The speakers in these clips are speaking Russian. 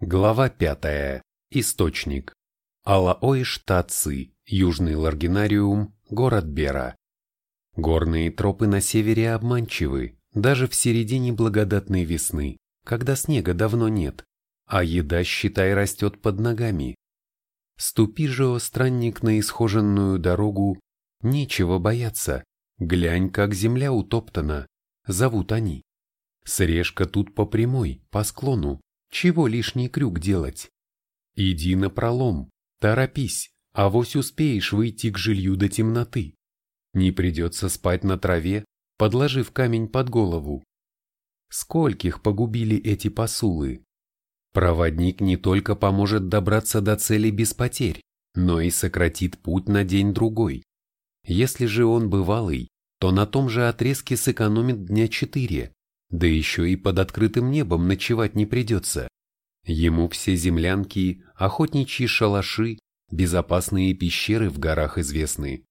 Глава пятая. Источник. Алаоиш Таци, Южный Ларгинариум, город Бера. Горные тропы на севере обманчивы, даже в середине благодатной весны, когда снега давно нет, а еда, считай, растет под ногами. Ступи же, о странник, на исхоженную дорогу, нечего бояться, глянь, как земля утоптана, зовут они. Срежка тут по прямой, по склону, чего лишний крюк делать? Иди на пролом, торопись, а вось успеешь выйти к жилью до темноты. Не придется спать на траве, подложив камень под голову. Скольких погубили эти посулы? Проводник не только поможет добраться до цели без потерь, но и сократит путь на день-другой. Если же он бывалый, то на том же отрезке сэкономит дня четыре, да еще и под открытым небом ночевать не придется. Ему все землянки, охотничьи шалаши, безопасные пещеры в горах известны.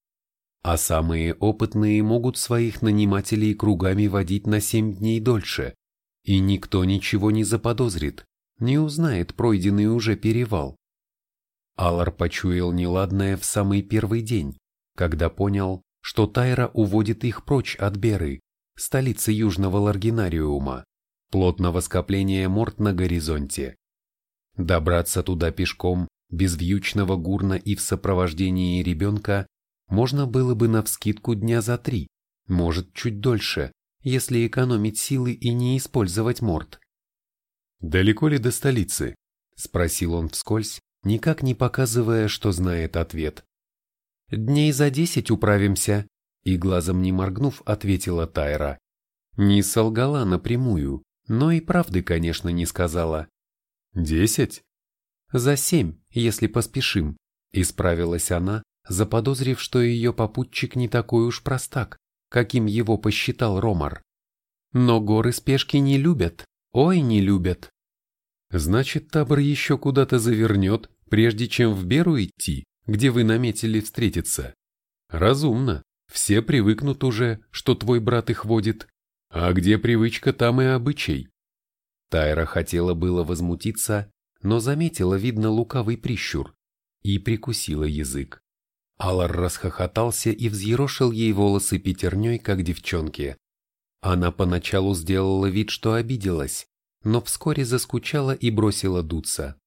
А самые опытные могут своих нанимателей кругами водить на семь дней дольше, и никто ничего не заподозрит, не узнает пройденный уже перевал. Алар почуял неладное в самый первый день, когда понял, что Тайра уводит их прочь от Беры, столицы Южного Ларгинариума, плотного скопления морд на горизонте. Добраться туда пешком, без вьючного гурна и в сопровождении ребенка, можно было бы навскидку дня за три, может чуть дольше, если экономить силы и не использовать морд. «Далеко ли до столицы?» – спросил он вскользь, никак не показывая, что знает ответ. «Дней за десять управимся», и глазом не моргнув, ответила Тайра. Не солгала напрямую, но и правды, конечно, не сказала. «Десять?» «За семь, если поспешим», — исправилась она, заподозрив, что ее попутчик не такой уж простак, каким его посчитал Ромар. «Но горы спешки не любят, ой, не любят». «Значит, табор еще куда-то завернет, прежде чем в Беру идти, где вы наметили встретиться?» «Разумно. Все привыкнут уже, что твой брат их водит. А где привычка, там и обычай. Тайра хотела было возмутиться, но заметила, видно, лукавый прищур и прикусила язык. Алар расхохотался и взъерошил ей волосы пятерней, как девчонке. Она поначалу сделала вид, что обиделась, но вскоре заскучала и бросила дуться.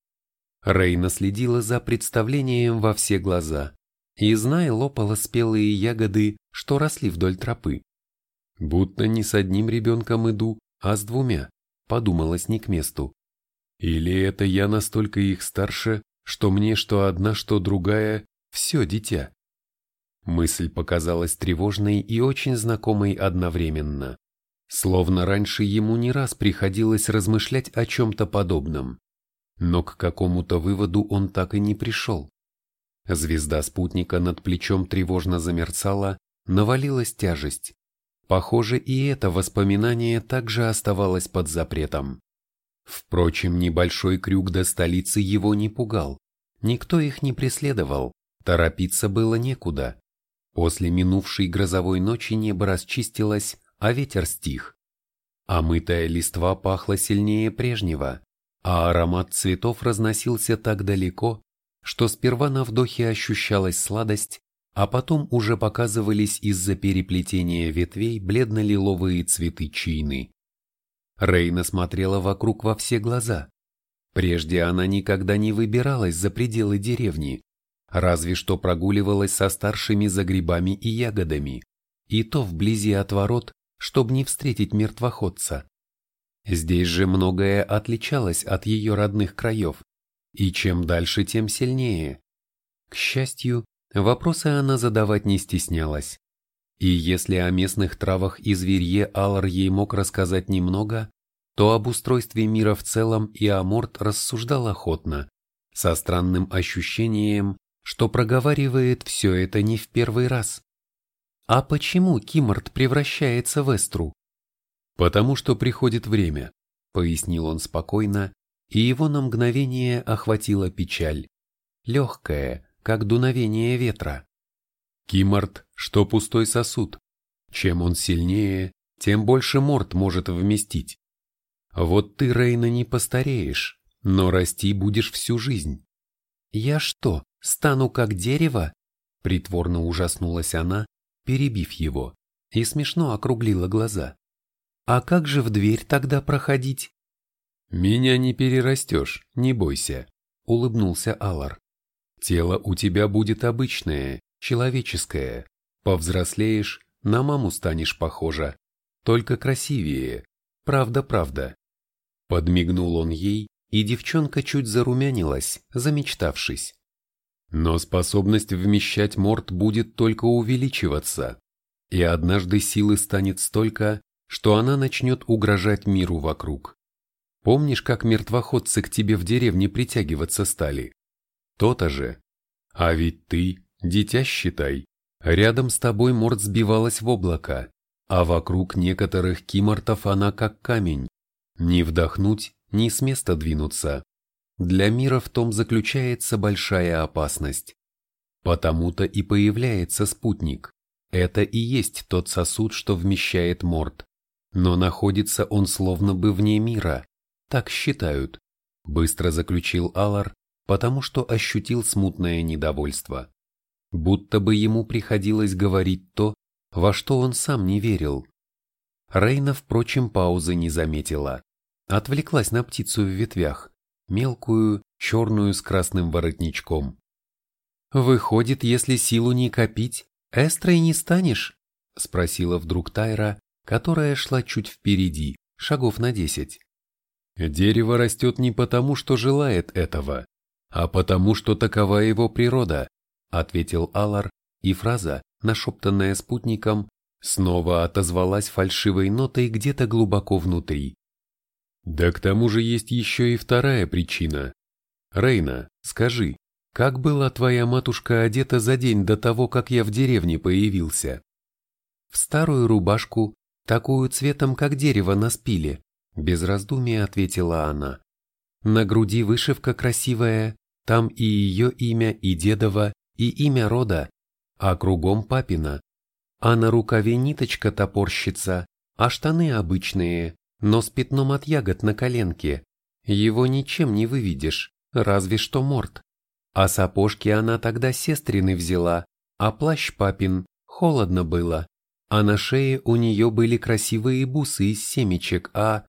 Рейна следила за представлением во все глаза и, зная, лопала спелые ягоды, что росли вдоль тропы. Будто не с одним ребенком иду, а с двумя, подумалось не к месту. Или это я настолько их старше, что мне что одна, что другая, все дитя. Мысль показалась тревожной и очень знакомой одновременно. Словно раньше ему не раз приходилось размышлять о чем-то подобном. Но к какому-то выводу он так и не пришел. Звезда спутника над плечом тревожно замерцала, навалилась тяжесть. Похоже, и это воспоминание также оставалось под запретом. Впрочем, небольшой крюк до столицы его не пугал. Никто их не преследовал, торопиться было некуда. После минувшей грозовой ночи небо расчистилось, а ветер стих. А мытая листва пахла сильнее прежнего, а аромат цветов разносился так далеко, что сперва на вдохе ощущалась сладость, а потом уже показывались из-за переплетения ветвей бледно-лиловые цветы чины. Рейна смотрела вокруг во все глаза. Прежде она никогда не выбиралась за пределы деревни, разве что прогуливалась со старшими за грибами и ягодами, и то вблизи от ворот, чтобы не встретить мертвоходца. Здесь же многое отличалось от ее родных краев, и чем дальше, тем сильнее. К счастью, вопросы она задавать не стеснялась. И если о местных травах и зверье Аллар ей мог рассказать немного, то об устройстве мира в целом и Аморт рассуждал охотно, со странным ощущением, что проговаривает все это не в первый раз. А почему Киморт превращается в Эстру? Потому что приходит время, пояснил он спокойно, и его на мгновение охватила печаль, легкая, как дуновение ветра. Кимарт, что пустой сосуд. Чем он сильнее, тем больше морд может вместить. Вот ты, Рейна, не постареешь, но расти будешь всю жизнь. Я что, стану как дерево? Притворно ужаснулась она, перебив его, и смешно округлила глаза. А как же в дверь тогда проходить? Меня не перерастешь, не бойся, улыбнулся Алар. Тело у тебя будет обычное, человеческое. Повзрослеешь, на маму станешь похожа, только красивее. Правда-правда. Подмигнул он ей, и девчонка чуть зарумянилась, замечтавшись. Но способность вмещать морд будет только увеличиваться, и однажды силы станет столько, что она начнет угрожать миру вокруг. Помнишь, как мертвоходцы к тебе в деревне притягиваться стали? То-то же. А ведь ты, дитя считай, рядом с тобой морд сбивалась в облако, а вокруг некоторых кимортов она как камень. Не вдохнуть, ни с места двинуться. Для мира в том заключается большая опасность. Потому-то и появляется спутник. Это и есть тот сосуд, что вмещает морд. Но находится он словно бы вне мира. Так считают. Быстро заключил Алар, потому что ощутил смутное недовольство. Будто бы ему приходилось говорить то, во что он сам не верил. Рейна, впрочем, паузы не заметила. Отвлеклась на птицу в ветвях, мелкую, черную с красным воротничком. «Выходит, если силу не копить, эстрой не станешь?» — спросила вдруг Тайра, которая шла чуть впереди, шагов на десять. «Дерево растет не потому, что желает этого, а потому, что такова его природа», — ответил Алар, и фраза, нашептанная спутником, снова отозвалась фальшивой нотой где-то глубоко внутри. Да к тому же есть еще и вторая причина. Рейна, скажи, как была твоя матушка одета за день до того, как я в деревне появился? В старую рубашку, такую цветом, как дерево на спиле, без раздумия ответила она. На груди вышивка красивая, там и ее имя, и дедова, и имя рода, а кругом папина. А на рукаве ниточка топорщится, а штаны обычные, но с пятном от ягод на коленке. Его ничем не выведешь, разве что морд. А сапожки она тогда сестрины взяла, а плащ папин, холодно было. А на шее у нее были красивые бусы из семечек, а...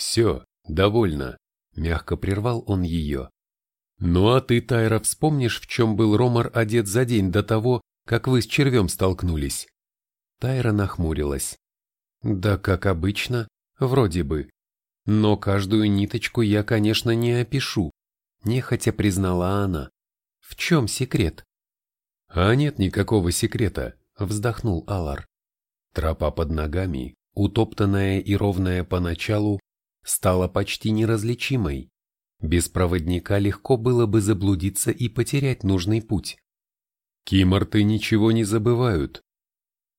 Все, довольно, мягко прервал он ее. Ну а ты, Тайра, вспомнишь, в чем был Ромар одет за день до того, как вы с червем столкнулись?» Тайра нахмурилась. «Да как обычно, вроде бы. Но каждую ниточку я, конечно, не опишу», — нехотя признала она. «В чем секрет?» «А нет никакого секрета», — вздохнул Алар. Тропа под ногами, утоптанная и ровная поначалу, стала почти неразличимой. Без проводника легко было бы заблудиться и потерять нужный путь. Киморты ничего не забывают.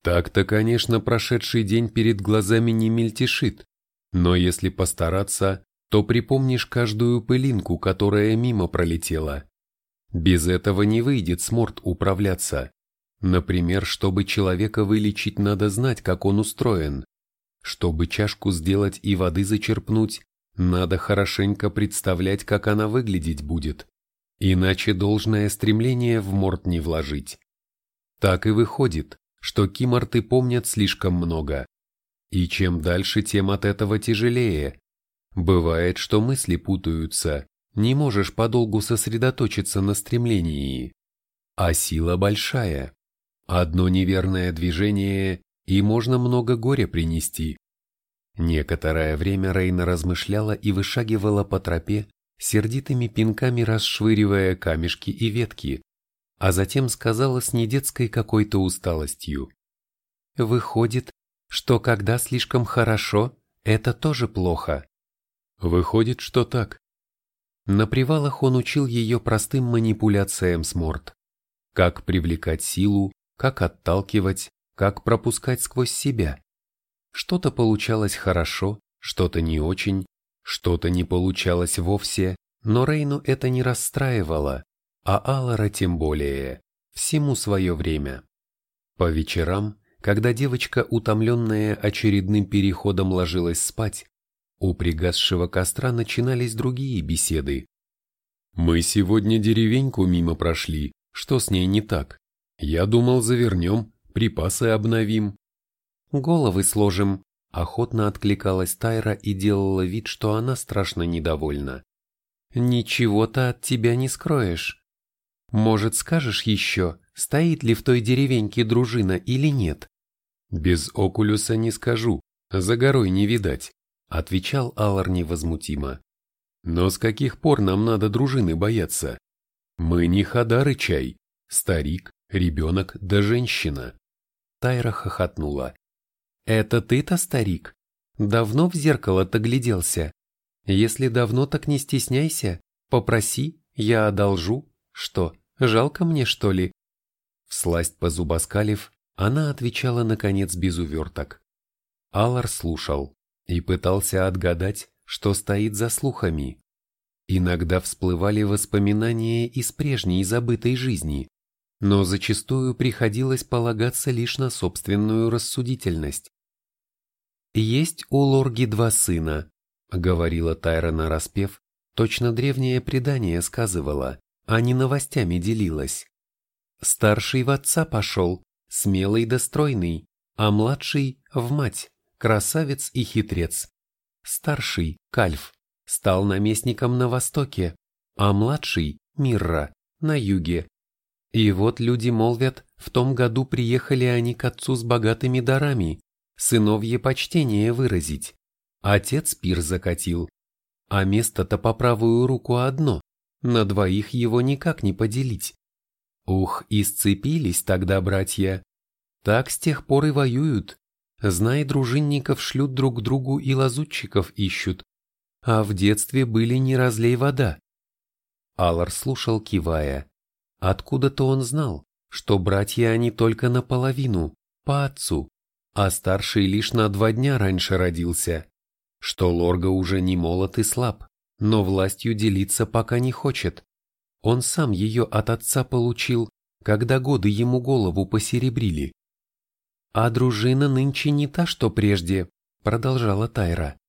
Так-то, конечно, прошедший день перед глазами не мельтешит, но если постараться, то припомнишь каждую пылинку, которая мимо пролетела. Без этого не выйдет сморт управляться. Например, чтобы человека вылечить, надо знать, как он устроен. Чтобы чашку сделать и воды зачерпнуть, надо хорошенько представлять, как она выглядеть будет. Иначе должное стремление в морд не вложить. Так и выходит, что киморты помнят слишком много. И чем дальше, тем от этого тяжелее. Бывает, что мысли путаются, не можешь подолгу сосредоточиться на стремлении. А сила большая. Одно неверное движение, и можно много горя принести. Некоторое время Рейна размышляла и вышагивала по тропе, сердитыми пинками расшвыривая камешки и ветки, а затем сказала с недетской какой-то усталостью. «Выходит, что когда слишком хорошо, это тоже плохо». «Выходит, что так». На привалах он учил ее простым манипуляциям с морд. Как привлекать силу, как отталкивать, как пропускать сквозь себя. Что-то получалось хорошо, что-то не очень, что-то не получалось вовсе, но Рейну это не расстраивало, а Алара тем более, всему свое время. По вечерам, когда девочка, утомленная очередным переходом, ложилась спать, У пригасшего костра начинались другие беседы. «Мы сегодня деревеньку мимо прошли. Что с ней не так? Я думал, завернем, припасы обновим». «Головы сложим», — охотно откликалась Тайра и делала вид, что она страшно недовольна. «Ничего-то от тебя не скроешь. Может, скажешь еще, стоит ли в той деревеньке дружина или нет?» «Без окулюса не скажу, за горой не видать», — отвечал Аллар невозмутимо. «Но с каких пор нам надо дружины бояться? Мы не Хадары чай, старик, ребенок да женщина». Тайра хохотнула. «Это ты-то, старик? Давно в зеркало-то гляделся? Если давно, так не стесняйся, попроси, я одолжу. Что, жалко мне, что ли?» Всласть позубоскалив, она отвечала, наконец, без уверток. Алар слушал и пытался отгадать, что стоит за слухами. Иногда всплывали воспоминания из прежней забытой жизни, но зачастую приходилось полагаться лишь на собственную рассудительность. «Есть у Лорги два сына», — говорила Тайра нараспев, точно древнее предание сказывала, а не новостями делилась. Старший в отца пошел, смелый да стройный, а младший – в мать, красавец и хитрец. Старший, Кальф, стал наместником на востоке, а младший, Мирра, на юге. И вот люди молвят, в том году приехали они к отцу с богатыми дарами, сыновье почтение выразить. Отец пир закатил, а место-то по правую руку одно, на двоих его никак не поделить. Ух, и сцепились тогда братья. Так с тех пор и воюют. Знай, дружинников шлют друг другу и лазутчиков ищут. А в детстве были не разлей вода. Алар слушал, кивая. Откуда-то он знал, что братья они только наполовину, по отцу, а старший лишь на два дня раньше родился, что Лорга уже не молод и слаб, но властью делиться пока не хочет. Он сам ее от отца получил, когда годы ему голову посеребрили. «А дружина нынче не та, что прежде», — продолжала Тайра.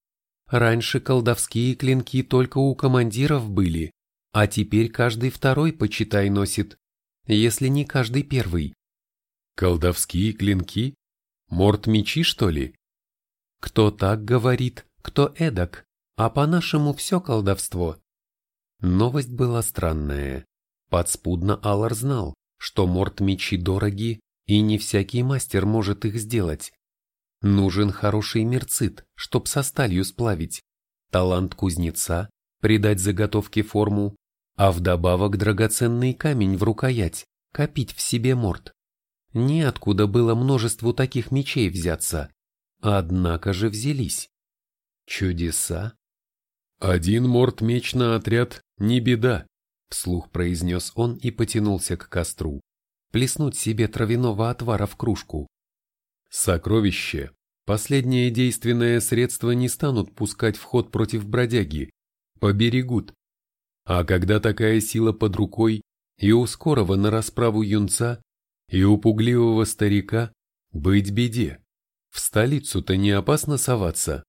«Раньше колдовские клинки только у командиров были, а теперь каждый второй, почитай, носит, если не каждый первый». «Колдовские клинки? Морт мечи, что ли?» «Кто так говорит, кто эдак, а по-нашему все колдовство. Новость была странная. Подспудно Аллар знал, что морт-мечи дороги, и не всякий мастер может их сделать. Нужен хороший мерцит, чтоб со сталью сплавить, талант кузнеца, придать заготовке форму, а вдобавок драгоценный камень в рукоять, копить в себе морт. Неоткуда было множеству таких мечей взяться, однако же взялись. Чудеса? Один морт-меч на отряд «Не беда», — вслух произнес он и потянулся к костру, плеснуть себе травяного отвара в кружку. «Сокровище. Последнее действенное средство не станут пускать в ход против бродяги. Поберегут. А когда такая сила под рукой, и у скорого на расправу юнца, и у пугливого старика, быть беде. В столицу-то не опасно соваться.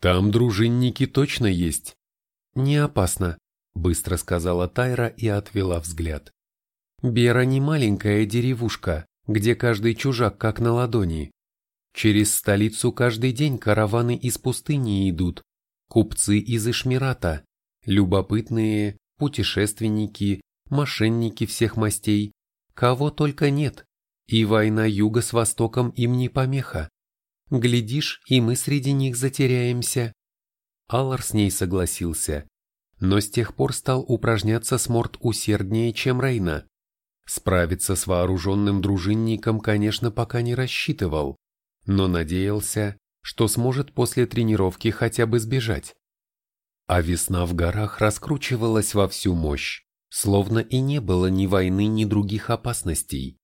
Там дружинники точно есть. Не опасно, быстро сказала Тайра и отвела взгляд. Бера не маленькая деревушка, где каждый чужак как на ладони. Через столицу каждый день караваны из пустыни идут, купцы из Ишмирата, любопытные, путешественники, мошенники всех мастей, кого только нет, и война юга с востоком им не помеха. Глядишь, и мы среди них затеряемся. Аллар с ней согласился, но с тех пор стал упражняться с Морт усерднее, чем Рейна. Справиться с вооруженным дружинником, конечно, пока не рассчитывал, но надеялся, что сможет после тренировки хотя бы сбежать. А весна в горах раскручивалась во всю мощь, словно и не было ни войны, ни других опасностей.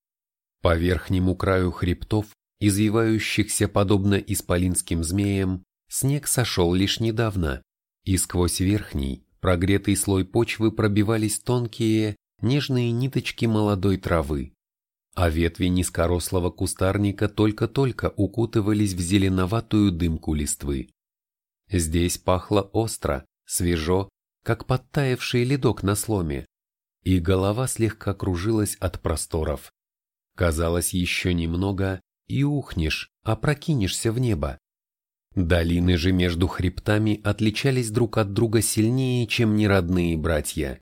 По верхнему краю хребтов, извивающихся подобно исполинским змеям, снег сошел лишь недавно, и сквозь верхний, прогретый слой почвы пробивались тонкие, нежные ниточки молодой травы, а ветви низкорослого кустарника только-только укутывались в зеленоватую дымку листвы. Здесь пахло остро, свежо, как подтаявший ледок на сломе, и голова слегка кружилась от просторов. Казалось, еще немного, и ухнешь, опрокинешься в небо. Долины же между хребтами отличались друг от друга сильнее, чем неродные братья.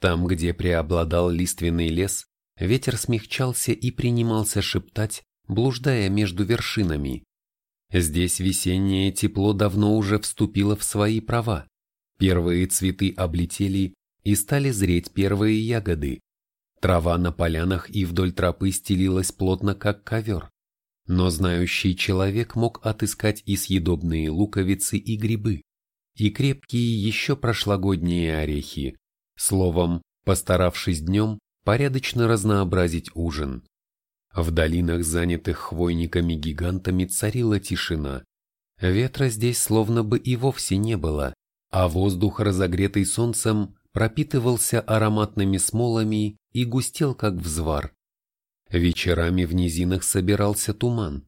Там, где преобладал лиственный лес, ветер смягчался и принимался шептать, блуждая между вершинами. Здесь весеннее тепло давно уже вступило в свои права. Первые цветы облетели и стали зреть первые ягоды. Трава на полянах и вдоль тропы стелилась плотно, как ковер. Но знающий человек мог отыскать и съедобные луковицы и грибы, и крепкие еще прошлогодние орехи. Словом, постаравшись днем, порядочно разнообразить ужин. В долинах, занятых хвойниками-гигантами, царила тишина. Ветра здесь словно бы и вовсе не было, а воздух, разогретый солнцем, пропитывался ароматными смолами и густел как взвар. Вечерами в низинах собирался туман.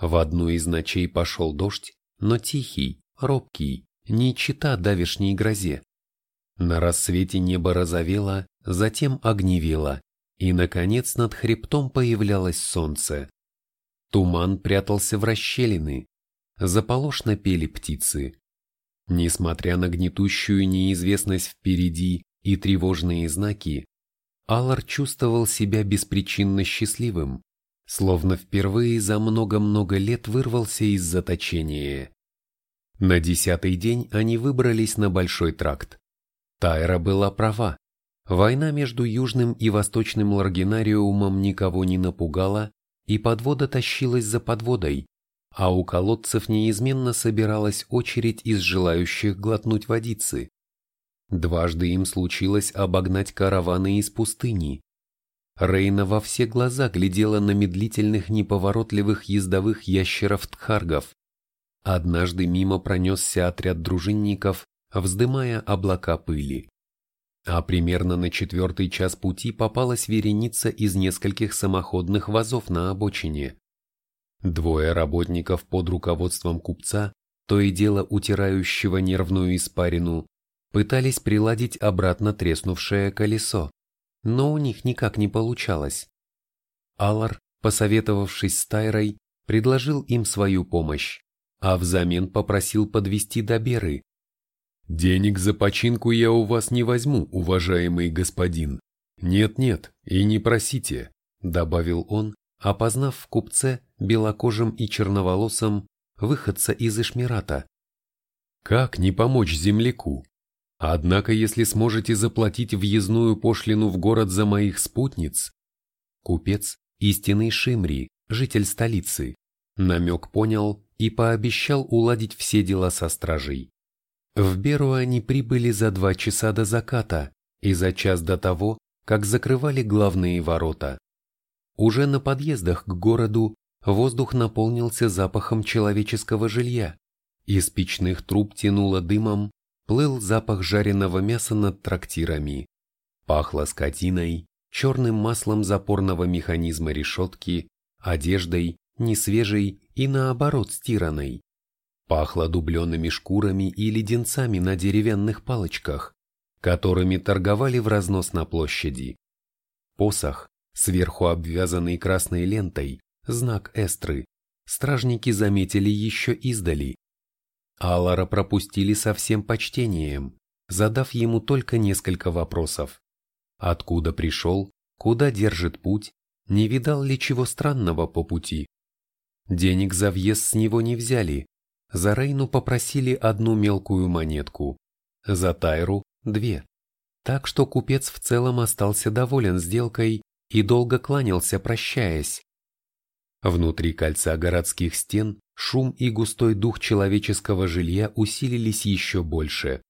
В одну из ночей пошел дождь, но тихий, робкий, не чита давешней грозе. На рассвете небо розовело, затем огневело, и, наконец, над хребтом появлялось солнце. Туман прятался в расщелины, заполошно пели птицы. Несмотря на гнетущую неизвестность впереди и тревожные знаки, Аллар чувствовал себя беспричинно счастливым, словно впервые за много-много лет вырвался из заточения. На десятый день они выбрались на Большой тракт. Тайра была права. Война между Южным и Восточным Ларгинариумом никого не напугала, и подвода тащилась за подводой, а у колодцев неизменно собиралась очередь из желающих глотнуть водицы. Дважды им случилось обогнать караваны из пустыни. Рейна во все глаза глядела на медлительных неповоротливых ездовых ящеров-тхаргов. Однажды мимо пронесся отряд дружинников, вздымая облака пыли а примерно на четвертый час пути попалась вереница из нескольких самоходных вазов на обочине. Двое работников под руководством купца, то и дело утирающего нервную испарину, пытались приладить обратно треснувшее колесо, но у них никак не получалось. Алар, посоветовавшись с Тайрой, предложил им свою помощь, а взамен попросил подвести до Беры, «Денег за починку я у вас не возьму, уважаемый господин. Нет-нет, и не просите», — добавил он, опознав в купце, белокожем и черноволосом, выходца из Ишмирата. «Как не помочь земляку? Однако, если сможете заплатить въездную пошлину в город за моих спутниц...» Купец, истинный Шимри, житель столицы, намек понял и пообещал уладить все дела со стражей. В Беру они прибыли за два часа до заката и за час до того, как закрывали главные ворота. Уже на подъездах к городу воздух наполнился запахом человеческого жилья. Из печных труб тянуло дымом, плыл запах жареного мяса над трактирами. Пахло скотиной, черным маслом запорного механизма решетки, одеждой, несвежей и наоборот стиранной. Пахло дубленными шкурами и леденцами на деревянных палочках, которыми торговали в разнос на площади. Посох, сверху обвязанный красной лентой, знак эстры, стражники заметили еще издали. Алара пропустили со всем почтением, задав ему только несколько вопросов. Откуда пришел, куда держит путь, не видал ли чего странного по пути. Денег за въезд с него не взяли, за Рейну попросили одну мелкую монетку, за Тайру – две. Так что купец в целом остался доволен сделкой и долго кланялся, прощаясь. Внутри кольца городских стен шум и густой дух человеческого жилья усилились еще больше,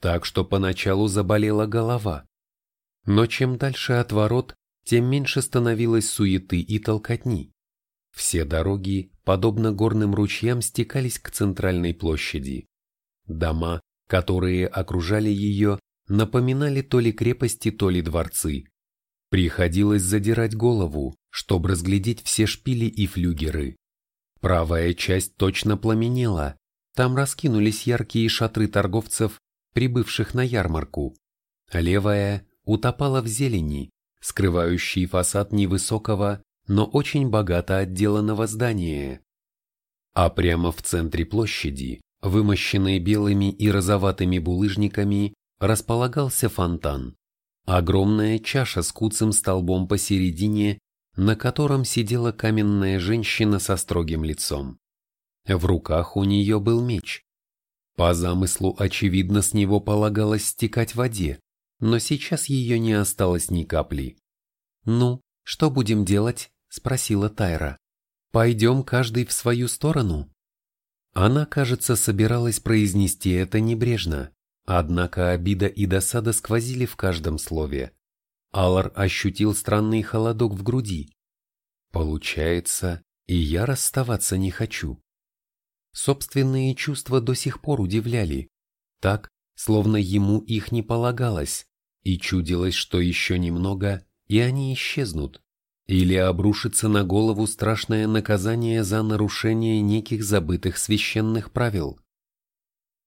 так что поначалу заболела голова. Но чем дальше от ворот, тем меньше становилось суеты и толкотни. Все дороги, подобно горным ручьям, стекались к центральной площади. Дома, которые окружали ее, напоминали то ли крепости, то ли дворцы. Приходилось задирать голову, чтобы разглядеть все шпили и флюгеры. Правая часть точно пламенела, Там раскинулись яркие шатры торговцев, прибывших на ярмарку. Левая утопала в зелени, скрывающей фасад невысокого, но очень богато отделанного здания. А прямо в центре площади, вымощенной белыми и розоватыми булыжниками, располагался фонтан. Огромная чаша с куцым столбом посередине, на котором сидела каменная женщина со строгим лицом. В руках у нее был меч. По замыслу, очевидно, с него полагалось стекать в воде, но сейчас ее не осталось ни капли. «Ну, что будем делать?» – спросила Тайра. «Пойдем каждый в свою сторону?» Она, кажется, собиралась произнести это небрежно, однако обида и досада сквозили в каждом слове. Алар ощутил странный холодок в груди. Получается, и я расставаться не хочу. Собственные чувства до сих пор удивляли, так, словно ему их не полагалось, и чудилось, что еще немного, и они исчезнут, или обрушится на голову страшное наказание за нарушение неких забытых священных правил.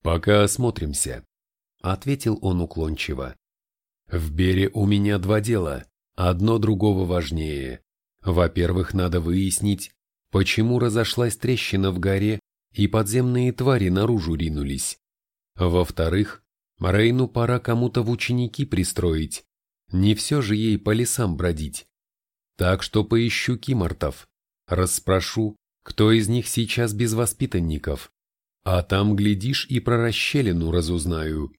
«Пока осмотримся», — ответил он уклончиво. «В Бере у меня два дела, одно другого важнее. Во-первых, надо выяснить, почему разошлась трещина в горе и подземные твари наружу ринулись. Во-вторых, Рейну пора кому-то в ученики пристроить, не все же ей по лесам бродить. Так что поищу кимортов, расспрошу, кто из них сейчас без воспитанников, а там, глядишь, и про расщелину разузнаю.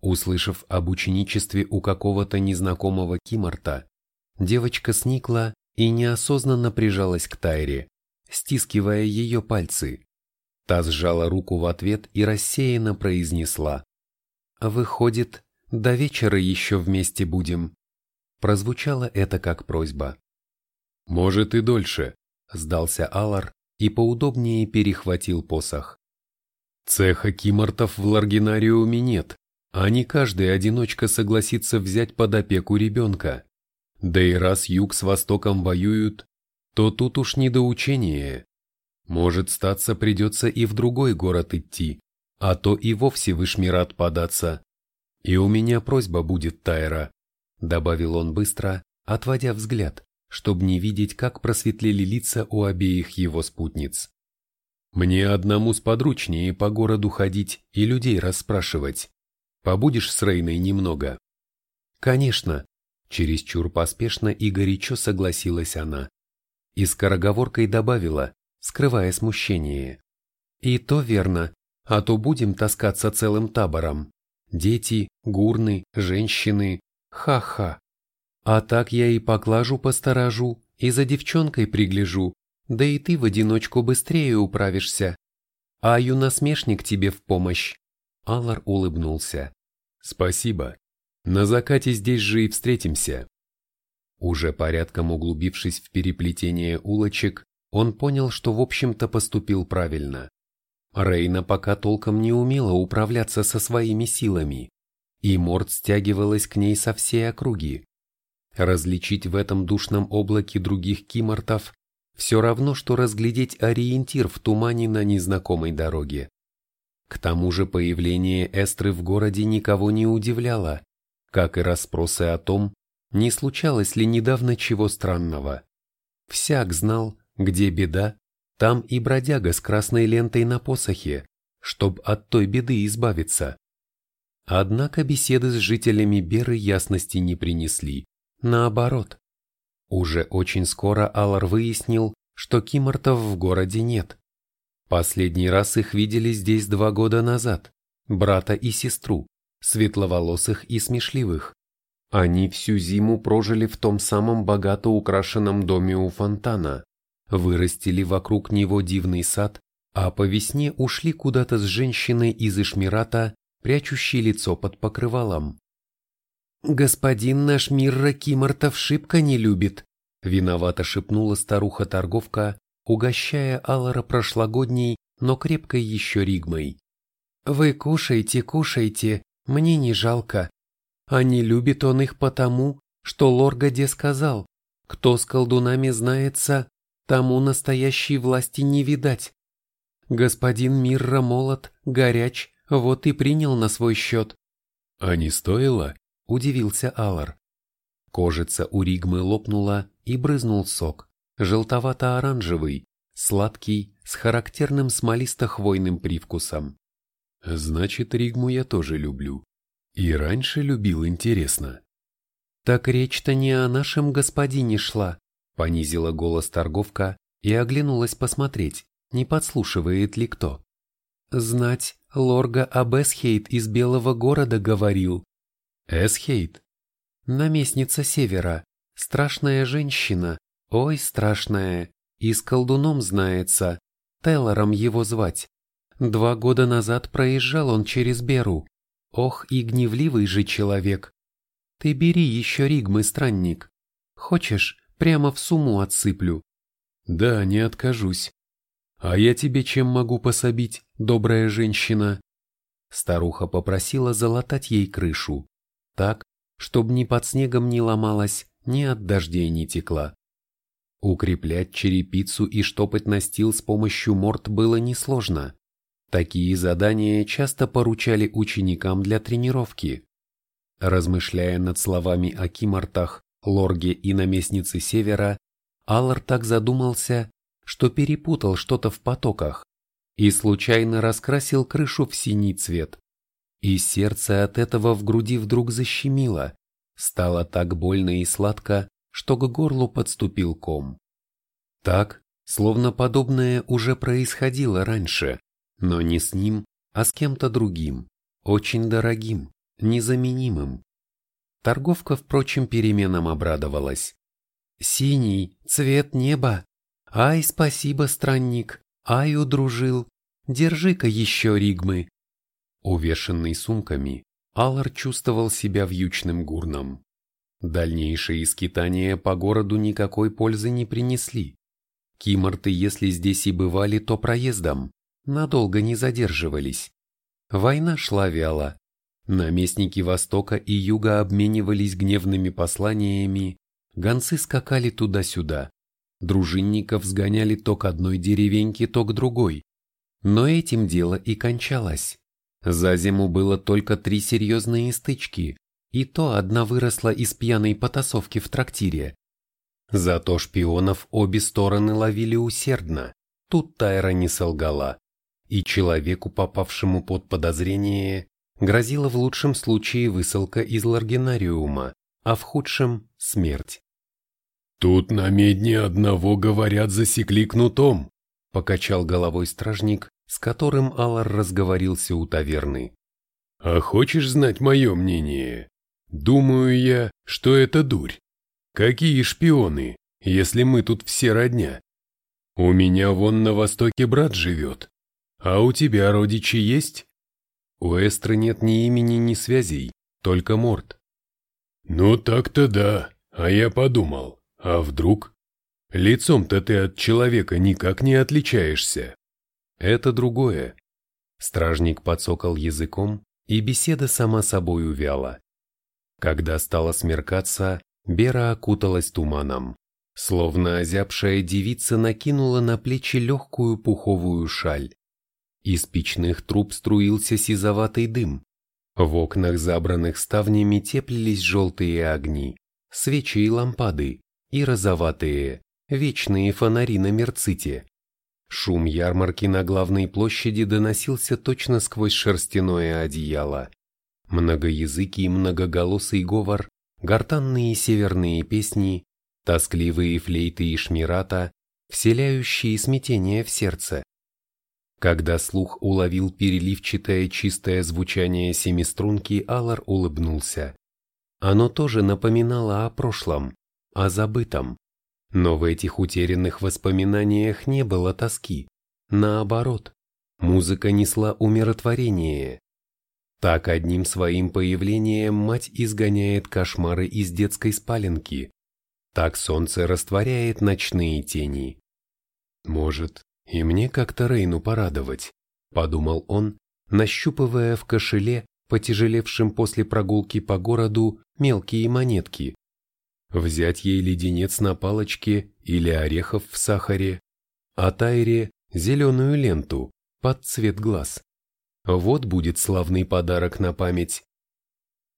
Услышав об ученичестве у какого-то незнакомого киморта, девочка сникла и неосознанно прижалась к Тайре, стискивая ее пальцы. Та сжала руку в ответ и рассеянно произнесла. «Выходит, до вечера еще вместе будем. Прозвучало это как просьба. Может и дольше, сдался Алар и поудобнее перехватил посох. Цеха кимортов в Ларгинариуме нет, а не каждый одиночка согласится взять под опеку ребенка. Да и раз юг с востоком воюют, то тут уж не до учения. Может, статься придется и в другой город идти, а то и вовсе в податься. «И у меня просьба будет, Тайра», — добавил он быстро, отводя взгляд, чтобы не видеть, как просветлели лица у обеих его спутниц. «Мне одному сподручнее по городу ходить и людей расспрашивать. Побудешь с Рейной немного?» «Конечно», — чересчур поспешно и горячо согласилась она. И скороговоркой добавила, скрывая смущение. «И то верно, а то будем таскаться целым табором. Дети, гурны, женщины. Ха-ха. А так я и поклажу посторожу, и за девчонкой пригляжу, да и ты в одиночку быстрее управишься. А насмешник тебе в помощь. Аллар улыбнулся. Спасибо. На закате здесь же и встретимся. Уже порядком углубившись в переплетение улочек, он понял, что в общем-то поступил правильно. Рейна пока толком не умела управляться со своими силами, и Морд стягивалась к ней со всей округи. Различить в этом душном облаке других кимортов все равно, что разглядеть ориентир в тумане на незнакомой дороге. К тому же появление Эстры в городе никого не удивляло, как и расспросы о том, не случалось ли недавно чего странного. Всяк знал, где беда, там и бродяга с красной лентой на посохе, чтоб от той беды избавиться. Однако беседы с жителями Беры ясности не принесли. Наоборот. Уже очень скоро Алар выяснил, что кимортов в городе нет. Последний раз их видели здесь два года назад, брата и сестру, светловолосых и смешливых. Они всю зиму прожили в том самом богато украшенном доме у фонтана, вырастили вокруг него дивный сад, а по весне ушли куда-то с женщиной из Ишмирата, прячущей лицо под покрывалом. «Господин наш Мирра Кимартов шибко не любит», — виновато шепнула старуха-торговка, угощая Аллара прошлогодней, но крепкой еще ригмой. «Вы кушайте, кушайте, мне не жалко. А не любит он их потому, что Лоргаде сказал, кто с колдунами знается, тому настоящей власти не видать. Господин Мирра молод, горяч, вот и принял на свой счет. А не стоило? Удивился Алар. Кожица у Ригмы лопнула и брызнул сок, желтовато-оранжевый, сладкий, с характерным смолисто-хвойным привкусом. Значит, Ригму я тоже люблю. И раньше любил, интересно. Так речь-то не о нашем господине шла, понизила голос торговка и оглянулась посмотреть, не подслушивает ли кто. Знать, Лорга об Эсхейт из Белого города говорил. Эсхейт? Наместница Севера, страшная женщина, ой, страшная, и с колдуном знается, Теллором его звать. Два года назад проезжал он через Беру. Ох, и гневливый же человек. Ты бери еще ригмы, странник. Хочешь, прямо в сумму отсыплю. Да, не откажусь. А я тебе чем могу пособить, добрая женщина? Старуха попросила залатать ей крышу, так, чтобы ни под снегом не ломалась, ни от дождей не текла. Укреплять черепицу и штопать настил с помощью морд было несложно. Такие задания часто поручали ученикам для тренировки. Размышляя над словами о кимортах, лорге и наместнице Севера, Аллар так задумался, что перепутал что-то в потоках и случайно раскрасил крышу в синий цвет. И сердце от этого в груди вдруг защемило, стало так больно и сладко, что к горлу подступил ком. Так, словно подобное уже происходило раньше, но не с ним, а с кем-то другим, очень дорогим, незаменимым. Торговка, впрочем, переменам обрадовалась. «Синий, цвет неба! Ай, спасибо, странник! Ай, удружил! Держи-ка еще ригмы!» Увешанный сумками, Аллар чувствовал себя вьючным гурном. Дальнейшие скитания по городу никакой пользы не принесли. Киморты, если здесь и бывали, то проездом, надолго не задерживались. Война шла вяло. Наместники Востока и Юга обменивались гневными посланиями, гонцы скакали туда-сюда. Дружинников сгоняли то к одной деревеньке, то к другой. Но этим дело и кончалось. За зиму было только три серьезные стычки, и то одна выросла из пьяной потасовки в трактире. Зато шпионов обе стороны ловили усердно, тут Тайра не солгала, и человеку, попавшему под подозрение, грозила в лучшем случае высылка из Ларгенариума, а в худшем – смерть. «Тут на медне одного, говорят, засекли кнутом», – покачал головой стражник, с которым Алар разговорился у таверны. «А хочешь знать мое мнение?» Думаю я, что это дурь. Какие шпионы, если мы тут все родня? У меня вон на востоке брат живет. А у тебя родичи есть? У Эстры нет ни имени, ни связей, только морд. Ну так-то да, а я подумал, а вдруг? Лицом-то ты от человека никак не отличаешься. Это другое. Стражник подсокал языком, и беседа сама собой увяла. Когда стало смеркаться, Бера окуталась туманом. Словно озябшая девица накинула на плечи легкую пуховую шаль. Из печных труб струился сизоватый дым. В окнах, забранных ставнями, теплились желтые огни, свечи и лампады, и розоватые, вечные фонари на мерците. Шум ярмарки на главной площади доносился точно сквозь шерстяное одеяло. Многоязыкий многоголосый говор, гортанные северные песни, тоскливые флейты и шмирата, вселяющие смятение в сердце. Когда слух уловил переливчатое чистое звучание семиструнки, Алар улыбнулся. Оно тоже напоминало о прошлом, о забытом. Но в этих утерянных воспоминаниях не было тоски. Наоборот, музыка несла умиротворение, так одним своим появлением мать изгоняет кошмары из детской спаленки. Так солнце растворяет ночные тени. Может, и мне как-то Рейну порадовать, подумал он, нащупывая в кошеле, потяжелевшем после прогулки по городу, мелкие монетки. Взять ей леденец на палочке или орехов в сахаре, а Тайре – зеленую ленту, под цвет глаз. Вот будет славный подарок на память.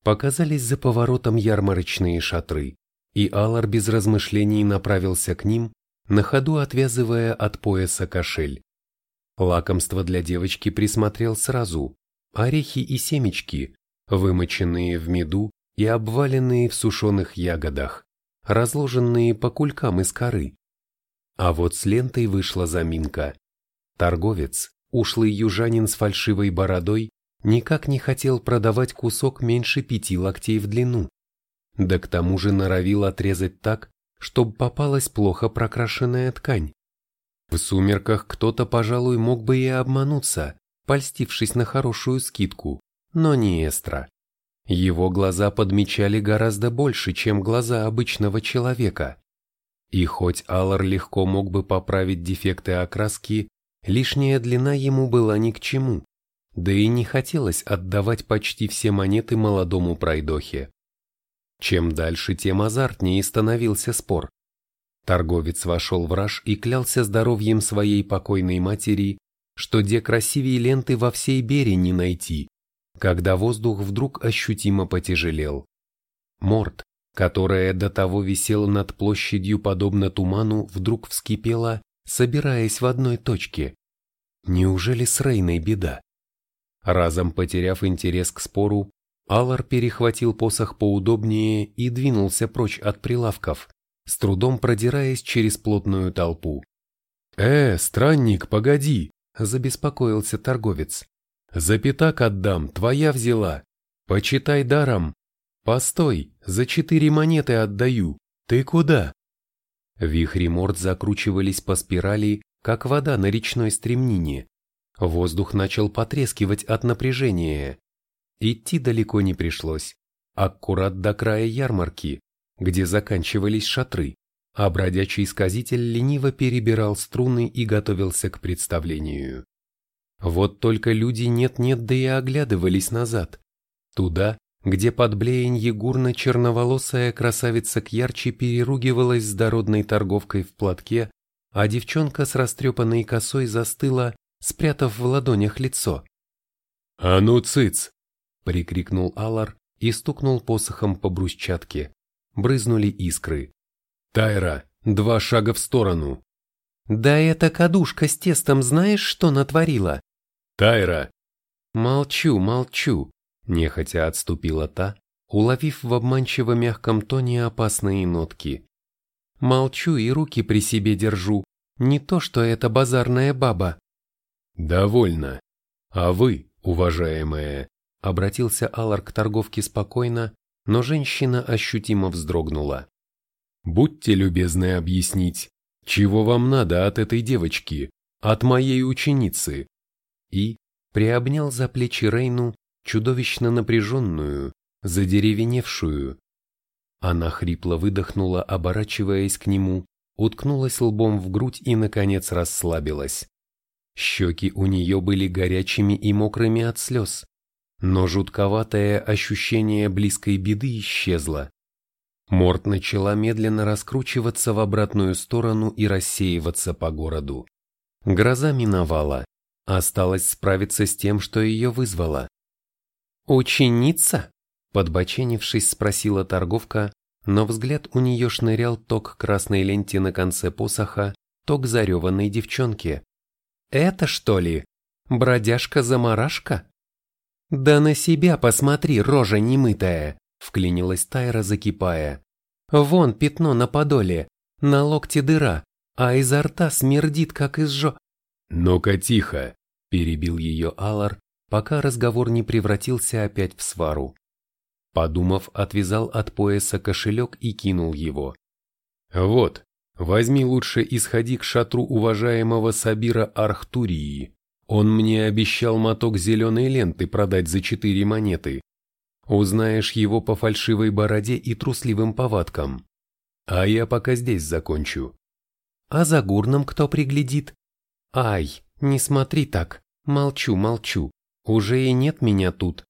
Показались за поворотом ярмарочные шатры, и Алар без размышлений направился к ним, на ходу отвязывая от пояса кошель. Лакомство для девочки присмотрел сразу, орехи и семечки, вымоченные в меду и обваленные в сушеных ягодах, разложенные по кулькам из коры. А вот с лентой вышла заминка. Торговец, ушлый южанин с фальшивой бородой, никак не хотел продавать кусок меньше пяти локтей в длину. Да к тому же норовил отрезать так, чтобы попалась плохо прокрашенная ткань. В сумерках кто-то, пожалуй, мог бы и обмануться, польстившись на хорошую скидку, но не Эстра. Его глаза подмечали гораздо больше, чем глаза обычного человека. И хоть Аллар легко мог бы поправить дефекты окраски, лишняя длина ему была ни к чему, да и не хотелось отдавать почти все монеты молодому пройдохе. Чем дальше, тем азартнее становился спор. Торговец вошел в раж и клялся здоровьем своей покойной матери, что где красивее ленты во всей бере не найти, когда воздух вдруг ощутимо потяжелел. Морд, которая до того висела над площадью подобно туману, вдруг вскипела, собираясь в одной точке. Неужели с Рейной беда? Разом потеряв интерес к спору, Аллар перехватил посох поудобнее и двинулся прочь от прилавков, с трудом продираясь через плотную толпу. «Э, странник, погоди!» – забеспокоился торговец. За пятак отдам, твоя взяла. Почитай даром. Постой, за четыре монеты отдаю. Ты куда? Вихри морд закручивались по спирали, как вода на речной стремнине. Воздух начал потрескивать от напряжения. Идти далеко не пришлось. Аккурат до края ярмарки, где заканчивались шатры, а бродячий сказитель лениво перебирал струны и готовился к представлению. Вот только люди нет-нет, да и оглядывались назад. Туда, где под блеянье гурна черноволосая красавица к ярче переругивалась с дородной торговкой в платке, а девчонка с растрепанной косой застыла, спрятав в ладонях лицо. «А ну, цыц!» — прикрикнул Алар и стукнул посохом по брусчатке. Брызнули искры. «Тайра, два шага в сторону!» «Да эта кадушка с тестом знаешь, что натворила?» Тайра!» «Молчу, молчу!» – нехотя отступила та, уловив в обманчиво мягком тоне опасные нотки. «Молчу и руки при себе держу, не то что эта базарная баба». «Довольно. А вы, уважаемая?» – обратился Алар к торговке спокойно, но женщина ощутимо вздрогнула. «Будьте любезны объяснить, чего вам надо от этой девочки, от моей ученицы?» и приобнял за плечи Рейну, чудовищно напряженную, задеревеневшую. Она хрипло выдохнула, оборачиваясь к нему, уткнулась лбом в грудь и, наконец, расслабилась. Щеки у нее были горячими и мокрыми от слез, но жутковатое ощущение близкой беды исчезло. Морт начала медленно раскручиваться в обратную сторону и рассеиваться по городу. Гроза миновала, Осталось справиться с тем, что ее вызвало. «Ученица?» – подбоченившись, спросила торговка, но взгляд у нее шнырял то к красной ленте на конце посоха, то к зареванной девчонке. «Это что ли? Бродяжка-замарашка?» «Да на себя посмотри, рожа немытая!» – вклинилась Тайра, закипая. «Вон пятно на подоле, на локте дыра, а изо рта смердит, как из жо...» «Ну-ка тихо!» Перебил ее Алар, пока разговор не превратился опять в свару. Подумав, отвязал от пояса кошелек и кинул его. «Вот, возьми лучше и сходи к шатру уважаемого Сабира Архтурии. Он мне обещал моток зеленой ленты продать за четыре монеты. Узнаешь его по фальшивой бороде и трусливым повадкам. А я пока здесь закончу». «А за гурном кто приглядит?» «Ай, «Не смотри так, молчу, молчу, уже и нет меня тут».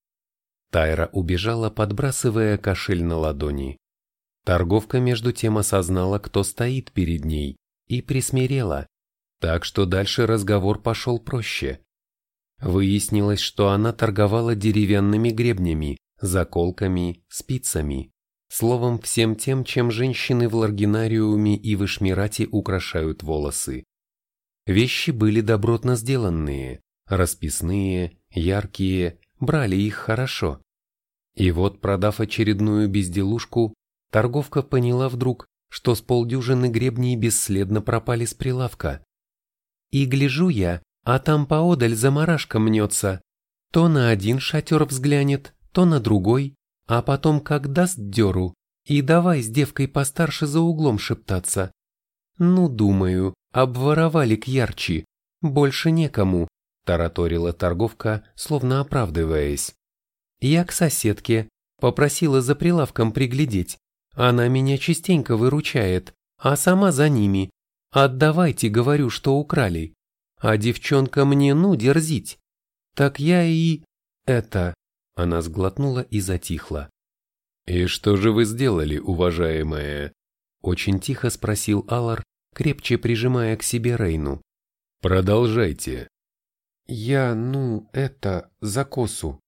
Тайра убежала, подбрасывая кошель на ладони. Торговка между тем осознала, кто стоит перед ней, и присмирела, так что дальше разговор пошел проще. Выяснилось, что она торговала деревянными гребнями, заколками, спицами, словом, всем тем, чем женщины в Ларгинариуме и в Ишмирате украшают волосы. Вещи были добротно сделанные, расписные, яркие, брали их хорошо. И вот, продав очередную безделушку, торговка поняла вдруг, что с полдюжины гребней бесследно пропали с прилавка. И гляжу я, а там поодаль заморашка мнется. То на один шатер взглянет, то на другой, а потом как даст дёру, и давай с девкой постарше за углом шептаться. Ну, думаю, обворовали к ярче, больше некому, тараторила торговка, словно оправдываясь. Я к соседке, попросила за прилавком приглядеть. Она меня частенько выручает, а сама за ними. Отдавайте, говорю, что украли. А девчонка мне, ну, дерзить. Так я и... это... Она сглотнула и затихла. «И что же вы сделали, уважаемая?» Очень тихо спросил Алар, крепче прижимая к себе Рейну. «Продолжайте». «Я, ну, это, за косу».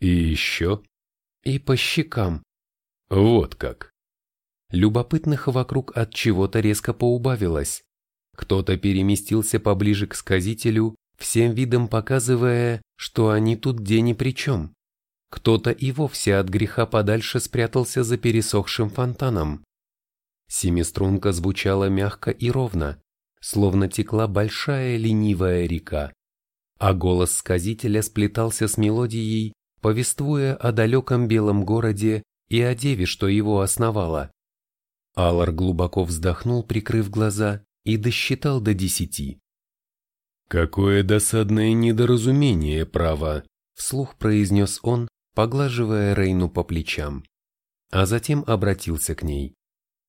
«И еще?» «И по щекам». «Вот как». Любопытных вокруг от чего-то резко поубавилось. Кто-то переместился поближе к сказителю, всем видом показывая, что они тут где ни при чем. Кто-то и вовсе от греха подальше спрятался за пересохшим фонтаном. Семиструнка звучала мягко и ровно, словно текла большая ленивая река, а голос сказителя сплетался с мелодией, повествуя о далеком белом городе и о деве, что его основала. Алар глубоко вздохнул, прикрыв глаза, и досчитал до десяти. «Какое досадное недоразумение, право!» — вслух произнес он, поглаживая Рейну по плечам. А затем обратился к ней.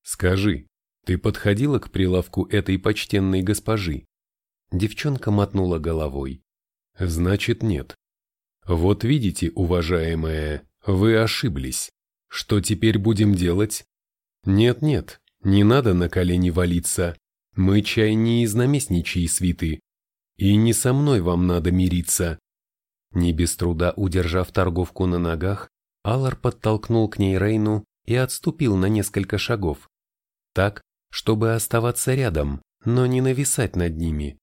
«Скажи, ты подходила к прилавку этой почтенной госпожи?» Девчонка мотнула головой. «Значит, нет. Вот видите, уважаемая, вы ошиблись. Что теперь будем делать?» «Нет-нет, не надо на колени валиться. Мы чай не из наместничьей свиты. И не со мной вам надо мириться. Не без труда удержав торговку на ногах, Алар подтолкнул к ней Рейну и отступил на несколько шагов. Так, чтобы оставаться рядом, но не нависать над ними.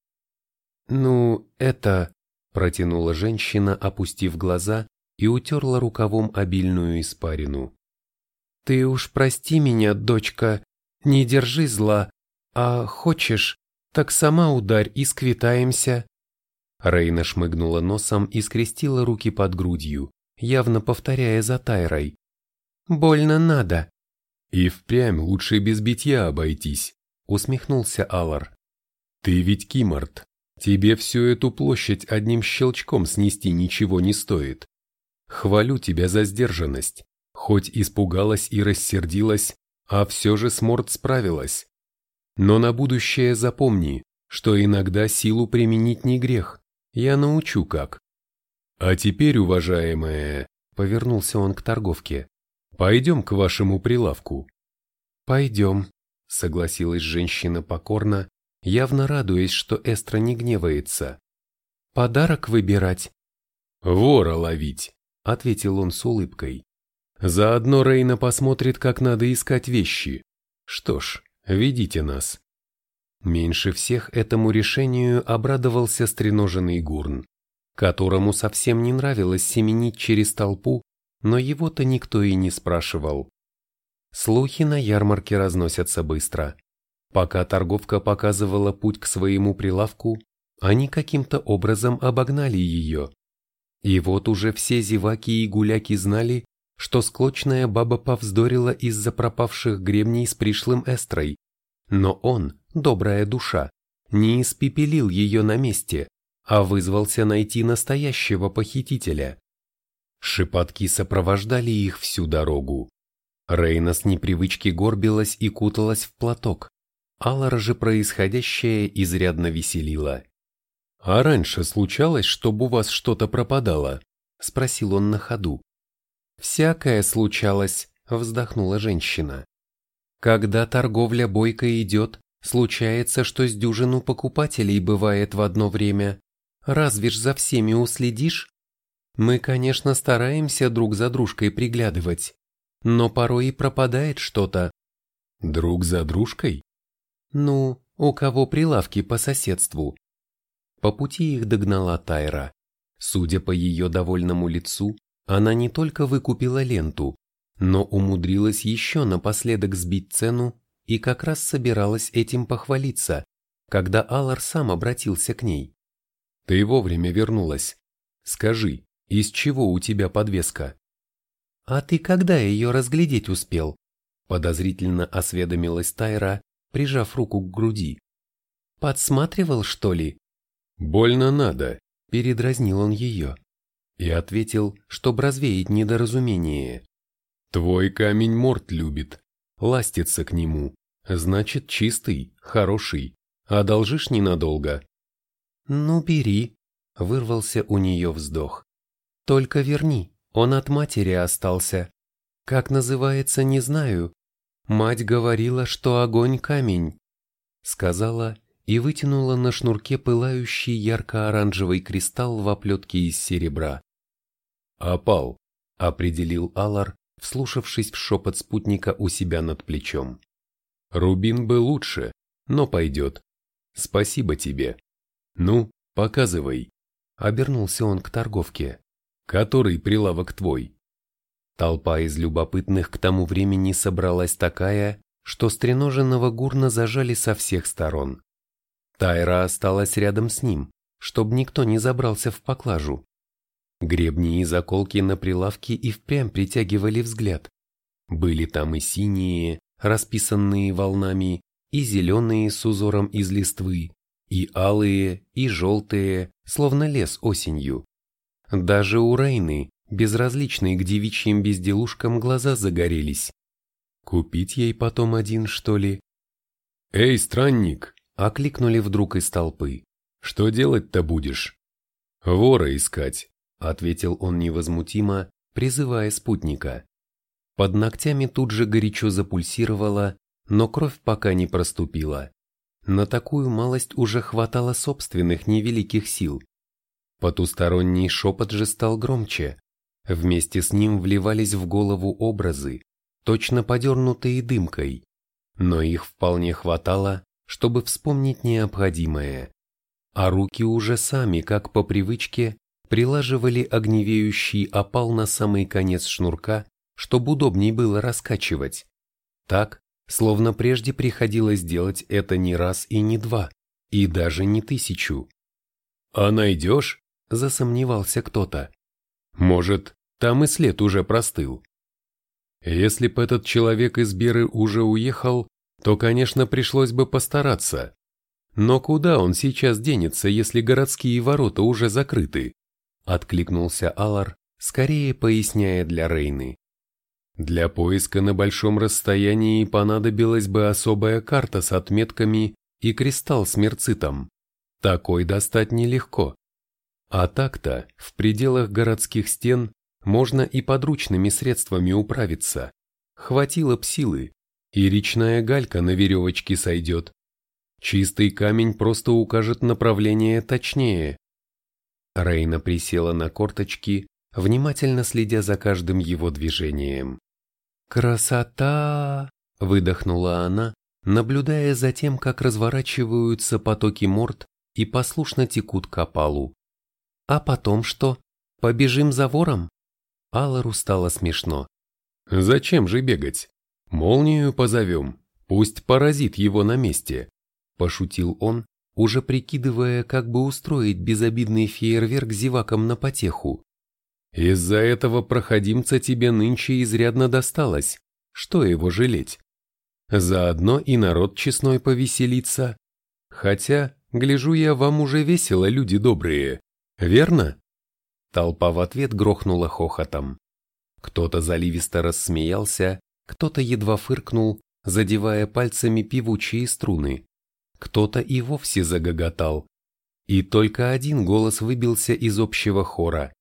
«Ну, это...» – протянула женщина, опустив глаза и утерла рукавом обильную испарину. «Ты уж прости меня, дочка, не держи зла, «А хочешь, так сама ударь и сквитаемся». Рейна шмыгнула носом и скрестила руки под грудью, явно повторяя за Тайрой. «Больно надо». «И впрямь лучше без битья обойтись», — усмехнулся Алар. «Ты ведь Кимарт. Тебе всю эту площадь одним щелчком снести ничего не стоит. Хвалю тебя за сдержанность. Хоть испугалась и рассердилась, а все же Сморт справилась. Но на будущее запомни, что иногда силу применить не грех. Я научу как. А теперь, уважаемая, повернулся он к торговке, пойдем к вашему прилавку. Пойдем, согласилась женщина покорно, явно радуясь, что Эстра не гневается. Подарок выбирать. Вора ловить, ответил он с улыбкой. Заодно Рейна посмотрит, как надо искать вещи. Что ж, Ведите нас. Меньше всех этому решению обрадовался стреноженный гурн, которому совсем не нравилось семенить через толпу, но его-то никто и не спрашивал. Слухи на ярмарке разносятся быстро. Пока торговка показывала путь к своему прилавку, они каким-то образом обогнали ее. И вот уже все зеваки и гуляки знали, что склочная баба повздорила из-за пропавших гребней с пришлым эстрой. Но он, добрая душа, не испепелил ее на месте, а вызвался найти настоящего похитителя. Шепотки сопровождали их всю дорогу. Рейна с непривычки горбилась и куталась в платок. Алара же происходящее изрядно веселило. «А раньше случалось, чтобы у вас что-то пропадало?» – спросил он на ходу. «Всякое случалось», — вздохнула женщина. «Когда торговля бойко идет, случается, что с дюжину покупателей бывает в одно время. разве ж за всеми уследишь? Мы, конечно, стараемся друг за дружкой приглядывать, но порой и пропадает что-то. Друг за дружкой? Ну, у кого прилавки по соседству. По пути их догнала Тайра. Судя по ее довольному лицу, она не только выкупила ленту, но умудрилась еще напоследок сбить цену и как раз собиралась этим похвалиться, когда Аллар сам обратился к ней. «Ты вовремя вернулась. Скажи, из чего у тебя подвеска?» «А ты когда ее разглядеть успел?» Подозрительно осведомилась Тайра, прижав руку к груди. «Подсматривал, что ли?» «Больно надо», — передразнил он ее. И ответил, чтоб развеять недоразумение. «Твой камень морт любит, ластится к нему, значит чистый, хороший, одолжишь ненадолго». «Ну, бери», — вырвался у нее вздох. «Только верни, он от матери остался. Как называется, не знаю. Мать говорила, что огонь камень», — сказала и вытянула на шнурке пылающий ярко-оранжевый кристалл в оплетке из серебра. «Опал», — определил Алар, вслушавшись в шепот спутника у себя над плечом. «Рубин бы лучше, но пойдет. Спасибо тебе. Ну, показывай». Обернулся он к торговке. «Который прилавок твой?» Толпа из любопытных к тому времени собралась такая, что стреноженного гурна зажали со всех сторон. Тайра осталась рядом с ним, чтобы никто не забрался в поклажу. Гребни и заколки на прилавке и впрямь притягивали взгляд. Были там и синие, расписанные волнами, и зеленые с узором из листвы, и алые, и желтые, словно лес осенью. Даже у Рейны, безразличной к девичьим безделушкам, глаза загорелись. Купить ей потом один, что ли? «Эй, странник!» Окликнули вдруг из толпы. «Что делать-то будешь?» «Вора искать», — ответил он невозмутимо, призывая спутника. Под ногтями тут же горячо запульсировало, но кровь пока не проступила. На такую малость уже хватало собственных невеликих сил. Потусторонний шепот же стал громче. Вместе с ним вливались в голову образы, точно подернутые дымкой. Но их вполне хватало, чтобы вспомнить необходимое, а руки уже сами, как по привычке, прилаживали огневеющий опал на самый конец шнурка, чтобы удобней было раскачивать. Так, словно прежде приходилось делать это не раз и не два, и даже не тысячу. «А найдешь?» – засомневался кто-то. «Может, там и след уже простыл?» Если б этот человек из Беры уже уехал, то, конечно, пришлось бы постараться. Но куда он сейчас денется, если городские ворота уже закрыты? Откликнулся Алар, скорее поясняя для Рейны. Для поиска на большом расстоянии понадобилась бы особая карта с отметками и кристалл с мерцитом. Такой достать нелегко. А так-то, в пределах городских стен можно и подручными средствами управиться. Хватило б силы, и речная галька на веревочке сойдет. Чистый камень просто укажет направление точнее. Рейна присела на корточки, внимательно следя за каждым его движением. «Красота!» – выдохнула она, наблюдая за тем, как разворачиваются потоки морд и послушно текут к опалу. «А потом что? Побежим за вором?» Аллару стало смешно. «Зачем же бегать? «Молнию позовем, пусть поразит его на месте», – пошутил он, уже прикидывая, как бы устроить безобидный фейерверк зевакам на потеху. «Из-за этого проходимца тебе нынче изрядно досталось, что его жалеть? Заодно и народ честной повеселится. Хотя, гляжу я, вам уже весело, люди добрые, верно?» Толпа в ответ грохнула хохотом. Кто-то заливисто рассмеялся, кто-то едва фыркнул, задевая пальцами певучие струны. Кто-то и вовсе загоготал. И только один голос выбился из общего хора.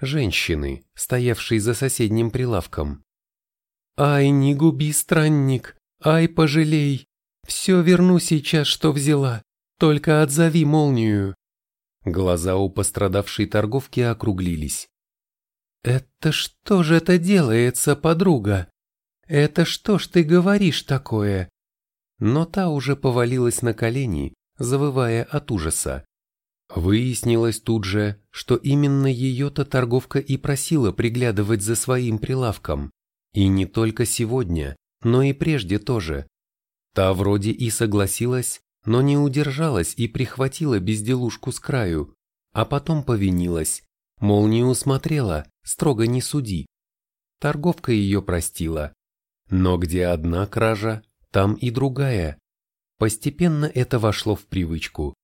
Женщины, стоявшей за соседним прилавком. «Ай, не губи, странник! Ай, пожалей! Все верну сейчас, что взяла, только отзови молнию!» Глаза у пострадавшей торговки округлились. «Это что же это делается, подруга? Это что ж ты говоришь такое?» Но та уже повалилась на колени, завывая от ужаса. Выяснилось тут же, что именно ее-то торговка и просила приглядывать за своим прилавком. И не только сегодня, но и прежде тоже. Та вроде и согласилась, но не удержалась и прихватила безделушку с краю, а потом повинилась, мол, не усмотрела, строго не суди. Торговка ее простила. Но где одна кража, там и другая. Постепенно это вошло в привычку.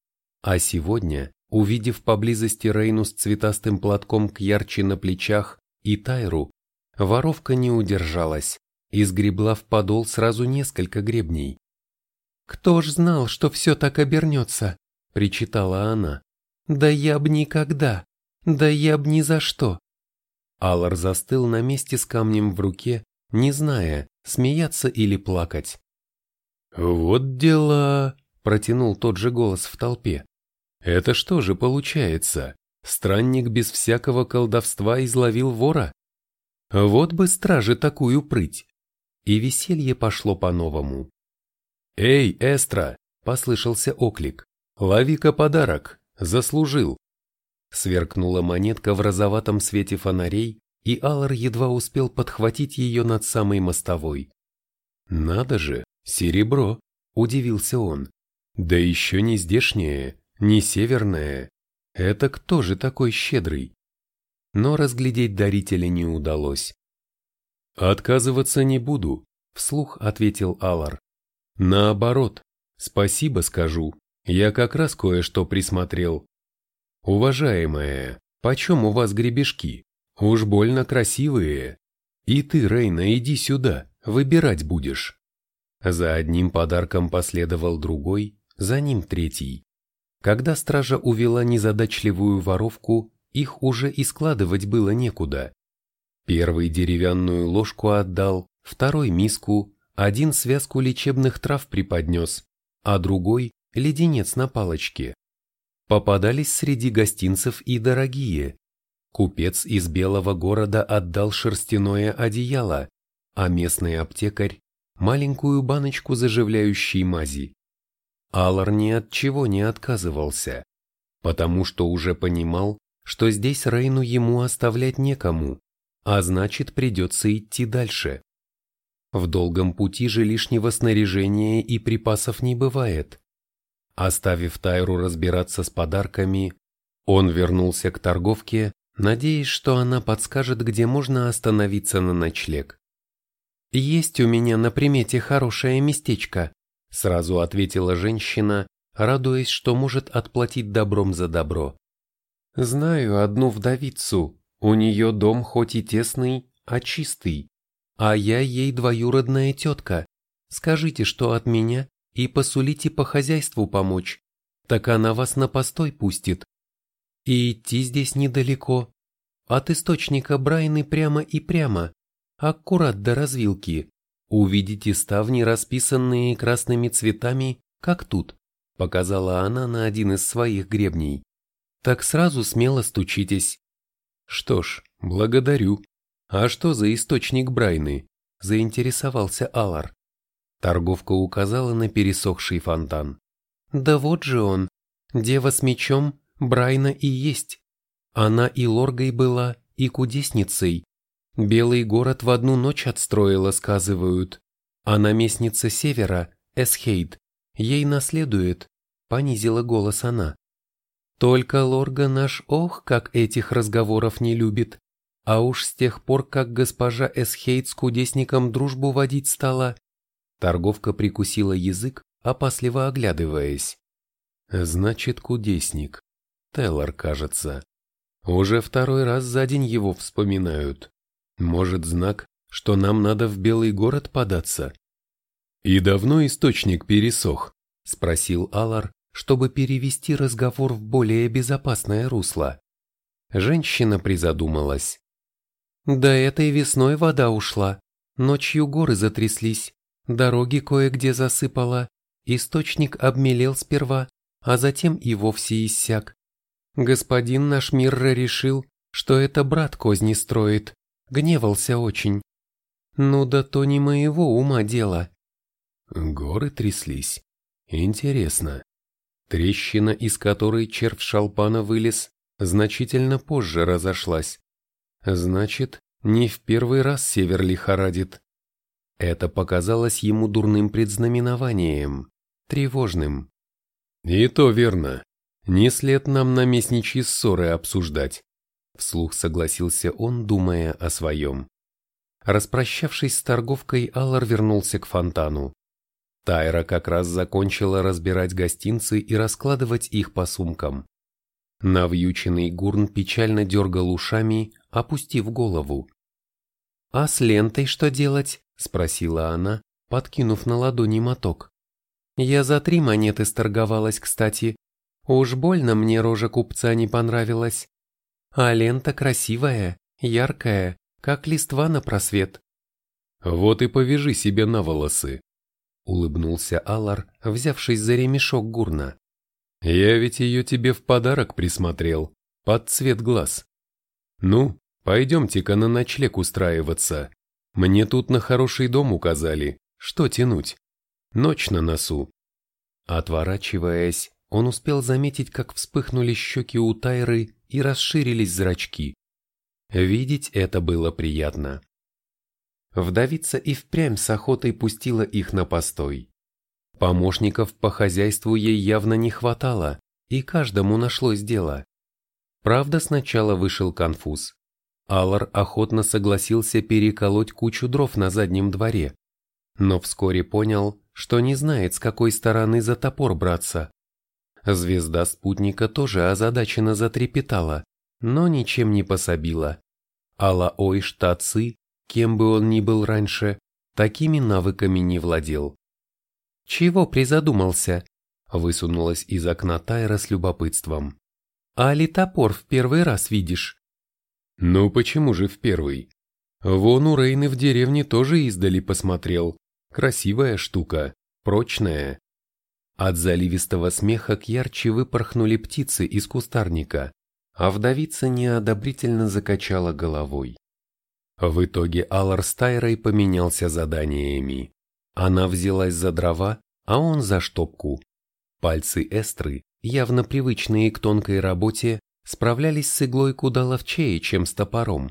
А сегодня, увидев поблизости Рейну с цветастым платком к ярче на плечах и Тайру, воровка не удержалась и сгребла в подол сразу несколько гребней. «Кто ж знал, что все так обернется?» – причитала она. «Да я б никогда! Да я б ни за что!» Аллар застыл на месте с камнем в руке, не зная, смеяться или плакать. «Вот дела!» – протянул тот же голос в толпе. «Это что же получается? Странник без всякого колдовства изловил вора? Вот бы стражи такую прыть!» И веселье пошло по-новому. «Эй, Эстра!» – послышался оклик. «Лови-ка подарок! Заслужил!» Сверкнула монетка в розоватом свете фонарей, и Аллар едва успел подхватить ее над самой мостовой. «Надо же, серебро!» – удивился он. «Да еще не здешнее, не северное. Это кто же такой щедрый?» Но разглядеть дарителя не удалось. «Отказываться не буду», – вслух ответил Алар. «Наоборот, спасибо скажу, я как раз кое-что присмотрел. Уважаемая, почем у вас гребешки? Уж больно красивые. И ты, Рейна, иди сюда, выбирать будешь. За одним подарком последовал другой, за ним третий. Когда стража увела незадачливую воровку, их уже и складывать было некуда. Первый деревянную ложку отдал, второй миску, один связку лечебных трав преподнес, а другой – леденец на палочке. Попадались среди гостинцев и дорогие, Купец из Белого города отдал шерстяное одеяло, а местный аптекарь – маленькую баночку заживляющей мази. Аллар ни от чего не отказывался, потому что уже понимал, что здесь Рейну ему оставлять некому, а значит придется идти дальше. В долгом пути же лишнего снаряжения и припасов не бывает. Оставив Тайру разбираться с подарками, он вернулся к торговке надеясь, что она подскажет, где можно остановиться на ночлег. «Есть у меня на примете хорошее местечко», — сразу ответила женщина, радуясь, что может отплатить добром за добро. «Знаю одну вдовицу, у нее дом хоть и тесный, а чистый, а я ей двоюродная тетка. Скажите, что от меня, и посулите по хозяйству помочь, так она вас на постой пустит, и идти здесь недалеко. От источника Брайны прямо и прямо, аккурат до развилки. Увидите ставни, расписанные красными цветами, как тут, показала она на один из своих гребней. Так сразу смело стучитесь. Что ж, благодарю. А что за источник Брайны? Заинтересовался Алар. Торговка указала на пересохший фонтан. Да вот же он, дева с мечом, Брайна и есть. Она и лоргой была, и кудесницей. Белый город в одну ночь отстроила, сказывают. А наместница севера, Эсхейд, ей наследует, понизила голос она. Только лорга наш ох, как этих разговоров не любит. А уж с тех пор, как госпожа Эсхейд с кудесником дружбу водить стала. Торговка прикусила язык, опасливо оглядываясь. Значит, кудесник. Теллар, кажется. Уже второй раз за день его вспоминают. Может, знак, что нам надо в Белый город податься? И давно источник пересох? Спросил Алар, чтобы перевести разговор в более безопасное русло. Женщина призадумалась. До этой весной вода ушла, ночью горы затряслись, дороги кое-где засыпала, источник обмелел сперва, а затем и вовсе иссяк. Господин наш Мирра решил, что это брат козни строит, гневался очень. Ну да то не моего ума дело. Горы тряслись. Интересно. Трещина, из которой червь шалпана вылез, значительно позже разошлась. Значит, не в первый раз север лихорадит. Это показалось ему дурным предзнаменованием, тревожным. И то верно. Не след нам наместничьи ссоры обсуждать. Вслух согласился он, думая о своем. Распрощавшись с торговкой, Аллар вернулся к фонтану. Тайра как раз закончила разбирать гостинцы и раскладывать их по сумкам. Навьюченный гурн печально дергал ушами, опустив голову. «А с лентой что делать?» – спросила она, подкинув на ладони моток. «Я за три монеты сторговалась, кстати. Уж больно мне рожа купца не понравилась. А лента красивая, яркая, как листва на просвет». «Вот и повяжи себе на волосы», – улыбнулся Алар, взявшись за ремешок гурна. «Я ведь ее тебе в подарок присмотрел, под цвет глаз. Ну, пойдемте-ка на ночлег устраиваться». Мне тут на хороший дом указали. Что тянуть? Ночь на носу. Отворачиваясь, он успел заметить, как вспыхнули щеки у Тайры и расширились зрачки. Видеть это было приятно. Вдовица и впрямь с охотой пустила их на постой. Помощников по хозяйству ей явно не хватало, и каждому нашлось дело. Правда, сначала вышел конфуз. Аллар охотно согласился переколоть кучу дров на заднем дворе, но вскоре понял, что не знает, с какой стороны за топор браться. Звезда спутника тоже озадаченно затрепетала, но ничем не пособила. Алаой Штаци, кем бы он ни был раньше, такими навыками не владел. «Чего призадумался?» – высунулась из окна Тайра с любопытством. «Али топор в первый раз видишь?» Ну почему же в первый? Вон у Рейны в деревне тоже издали посмотрел. Красивая штука, прочная. От заливистого смеха к ярче выпорхнули птицы из кустарника, а вдовица неодобрительно закачала головой. В итоге Аллар с Тайрой поменялся заданиями. Она взялась за дрова, а он за штопку. Пальцы Эстры, явно привычные к тонкой работе, справлялись с иглой куда ловчее, чем с топором.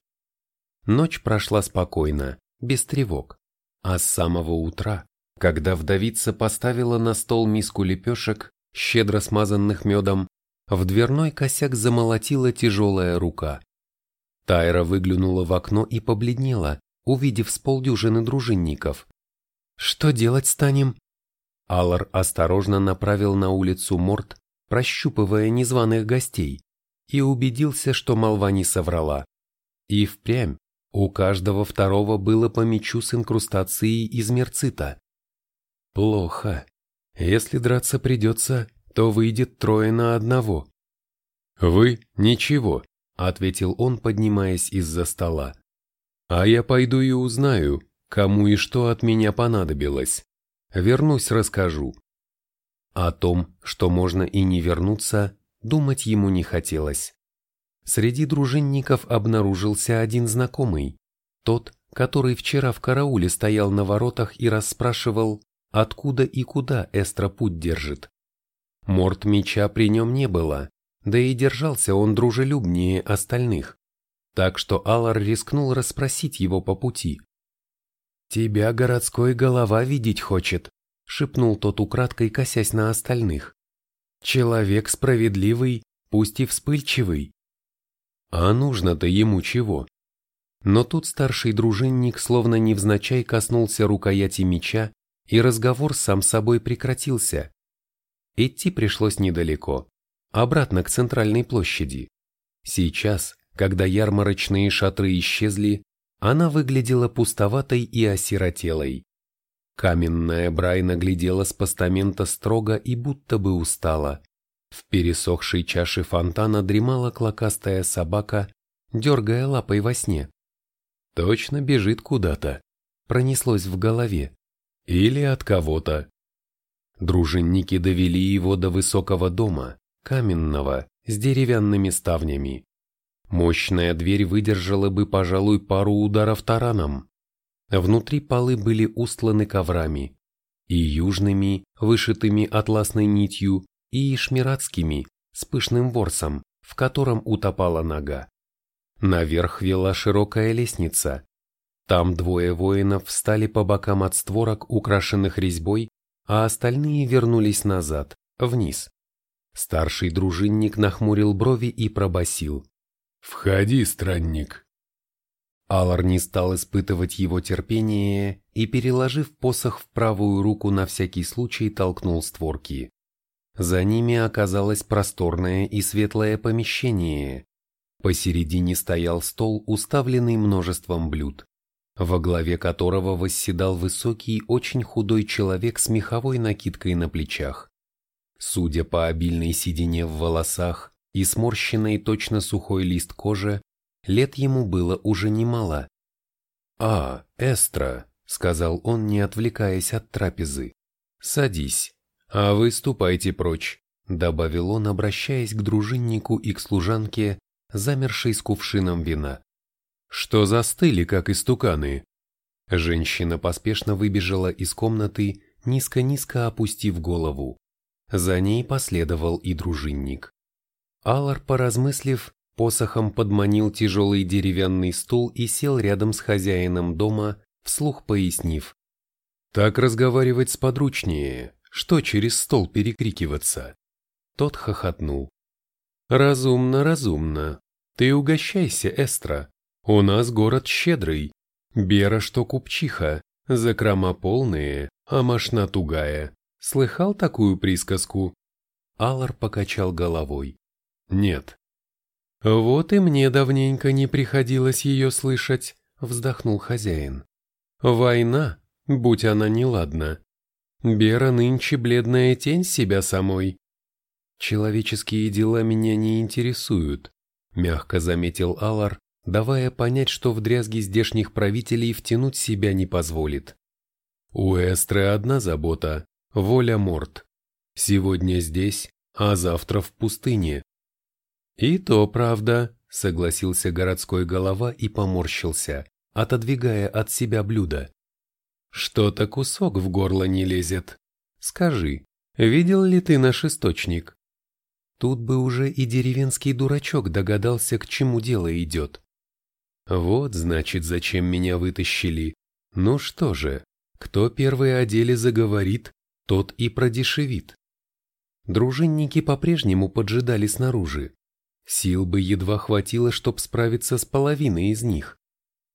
Ночь прошла спокойно, без тревог, а с самого утра, когда вдовица поставила на стол миску лепешек, щедро смазанных медом, в дверной косяк замолотила тяжелая рука. Тайра выглянула в окно и побледнела, увидев с полдюжины дружинников. «Что делать станем?» Аллар осторожно направил на улицу Морт, прощупывая незваных гостей и убедился, что молва не соврала. И впрямь, у каждого второго было по мечу с инкрустацией из мерцита. Плохо. Если драться придется, то выйдет трое на одного. «Вы – ничего», – ответил он, поднимаясь из-за стола. «А я пойду и узнаю, кому и что от меня понадобилось. Вернусь, расскажу». О том, что можно и не вернуться, думать ему не хотелось. Среди дружинников обнаружился один знакомый, тот, который вчера в карауле стоял на воротах и расспрашивал, откуда и куда Эстра путь держит. Морт меча при нем не было, да и держался он дружелюбнее остальных, так что Алар рискнул расспросить его по пути. «Тебя городской голова видеть хочет», — шепнул тот украдкой, косясь на остальных. Человек справедливый, пусть и вспыльчивый. А нужно-то ему чего? Но тут старший дружинник словно невзначай коснулся рукояти меча, и разговор сам собой прекратился. Идти пришлось недалеко, обратно к центральной площади. Сейчас, когда ярмарочные шатры исчезли, она выглядела пустоватой и осиротелой. Каменная Брайна глядела с постамента строго и будто бы устала. В пересохшей чаше фонтана дремала клокастая собака, дергая лапой во сне. Точно бежит куда-то. Пронеслось в голове. Или от кого-то. Дружинники довели его до высокого дома, каменного, с деревянными ставнями. Мощная дверь выдержала бы, пожалуй, пару ударов тараном. Внутри полы были устланы коврами, и южными, вышитыми атласной нитью, и шмиратскими, с пышным ворсом, в котором утопала нога. Наверх вела широкая лестница. Там двое воинов встали по бокам от створок, украшенных резьбой, а остальные вернулись назад, вниз. Старший дружинник нахмурил брови и пробасил. «Входи, странник!» Алар не стал испытывать его терпение и, переложив посох в правую руку на всякий случай, толкнул створки. За ними оказалось просторное и светлое помещение. Посередине стоял стол, уставленный множеством блюд, во главе которого восседал высокий, очень худой человек с меховой накидкой на плечах. Судя по обильной седине в волосах и сморщенной точно сухой лист кожи, лет ему было уже немало. «А, Эстра», — сказал он, не отвлекаясь от трапезы, — «садись, а вы ступайте прочь», — добавил он, обращаясь к дружиннику и к служанке, замершей с кувшином вина. «Что застыли, как истуканы?» Женщина поспешно выбежала из комнаты, низко-низко опустив голову. За ней последовал и дружинник. Алар, поразмыслив, посохом подманил тяжелый деревянный стул и сел рядом с хозяином дома, вслух пояснив. «Так разговаривать сподручнее, что через стол перекрикиваться?» Тот хохотнул. «Разумно, разумно. Ты угощайся, Эстра. У нас город щедрый. Бера, что купчиха, закрома полные, а мошна тугая. Слыхал такую присказку? Алар покачал головой. Нет. Вот и мне давненько не приходилось ее слышать, вздохнул хозяин. Война, будь она неладна. Бера нынче бледная тень себя самой. Человеческие дела меня не интересуют, мягко заметил Алар, давая понять, что в дрязги здешних правителей втянуть себя не позволит. У Эстры одна забота Воля Морт. Сегодня здесь, а завтра в пустыне. И то правда, согласился городской голова и поморщился, отодвигая от себя блюдо. Что-то кусок в горло не лезет. Скажи, видел ли ты наш источник? Тут бы уже и деревенский дурачок догадался, к чему дело идет. Вот, значит, зачем меня вытащили. Ну что же, кто первый о деле заговорит, тот и продешевит. Дружинники по-прежнему поджидали снаружи. Сил бы едва хватило, чтоб справиться с половиной из них.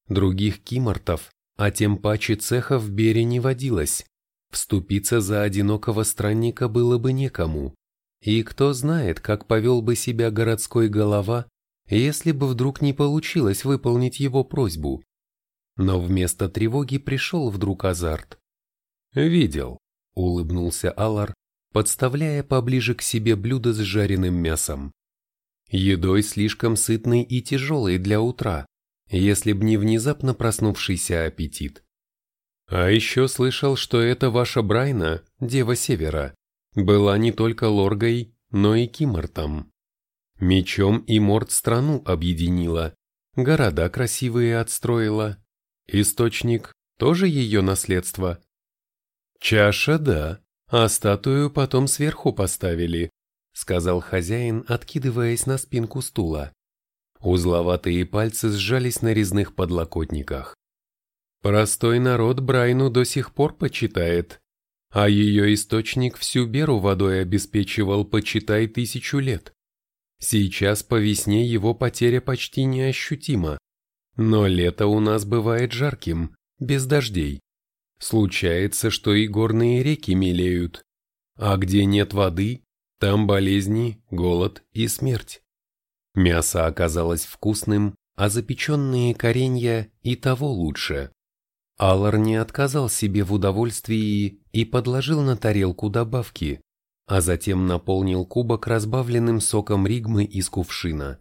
Других кимортов, а тем паче цеха в Бере не водилось. Вступиться за одинокого странника было бы некому. И кто знает, как повел бы себя городской голова, если бы вдруг не получилось выполнить его просьбу. Но вместо тревоги пришел вдруг азарт. Видел, — улыбнулся Алар, подставляя поближе к себе блюдо с жареным мясом. Едой слишком сытной и тяжелой для утра, если б не внезапно проснувшийся аппетит. А еще слышал, что это ваша Брайна, Дева Севера, была не только Лоргой, но и Кимортом. Мечом и Морд страну объединила, города красивые отстроила. Источник тоже ее наследство. «Чаша, да, а статую потом сверху поставили», — сказал хозяин, откидываясь на спинку стула. Узловатые пальцы сжались на резных подлокотниках. Простой народ Брайну до сих пор почитает, а ее источник всю беру водой обеспечивал, почитай, тысячу лет. Сейчас по весне его потеря почти неощутима, но лето у нас бывает жарким, без дождей. Случается, что и горные реки мелеют, а где нет воды, там болезни, голод и смерть. Мясо оказалось вкусным, а запеченные коренья и того лучше. Аллар не отказал себе в удовольствии и подложил на тарелку добавки, а затем наполнил кубок разбавленным соком ригмы из кувшина.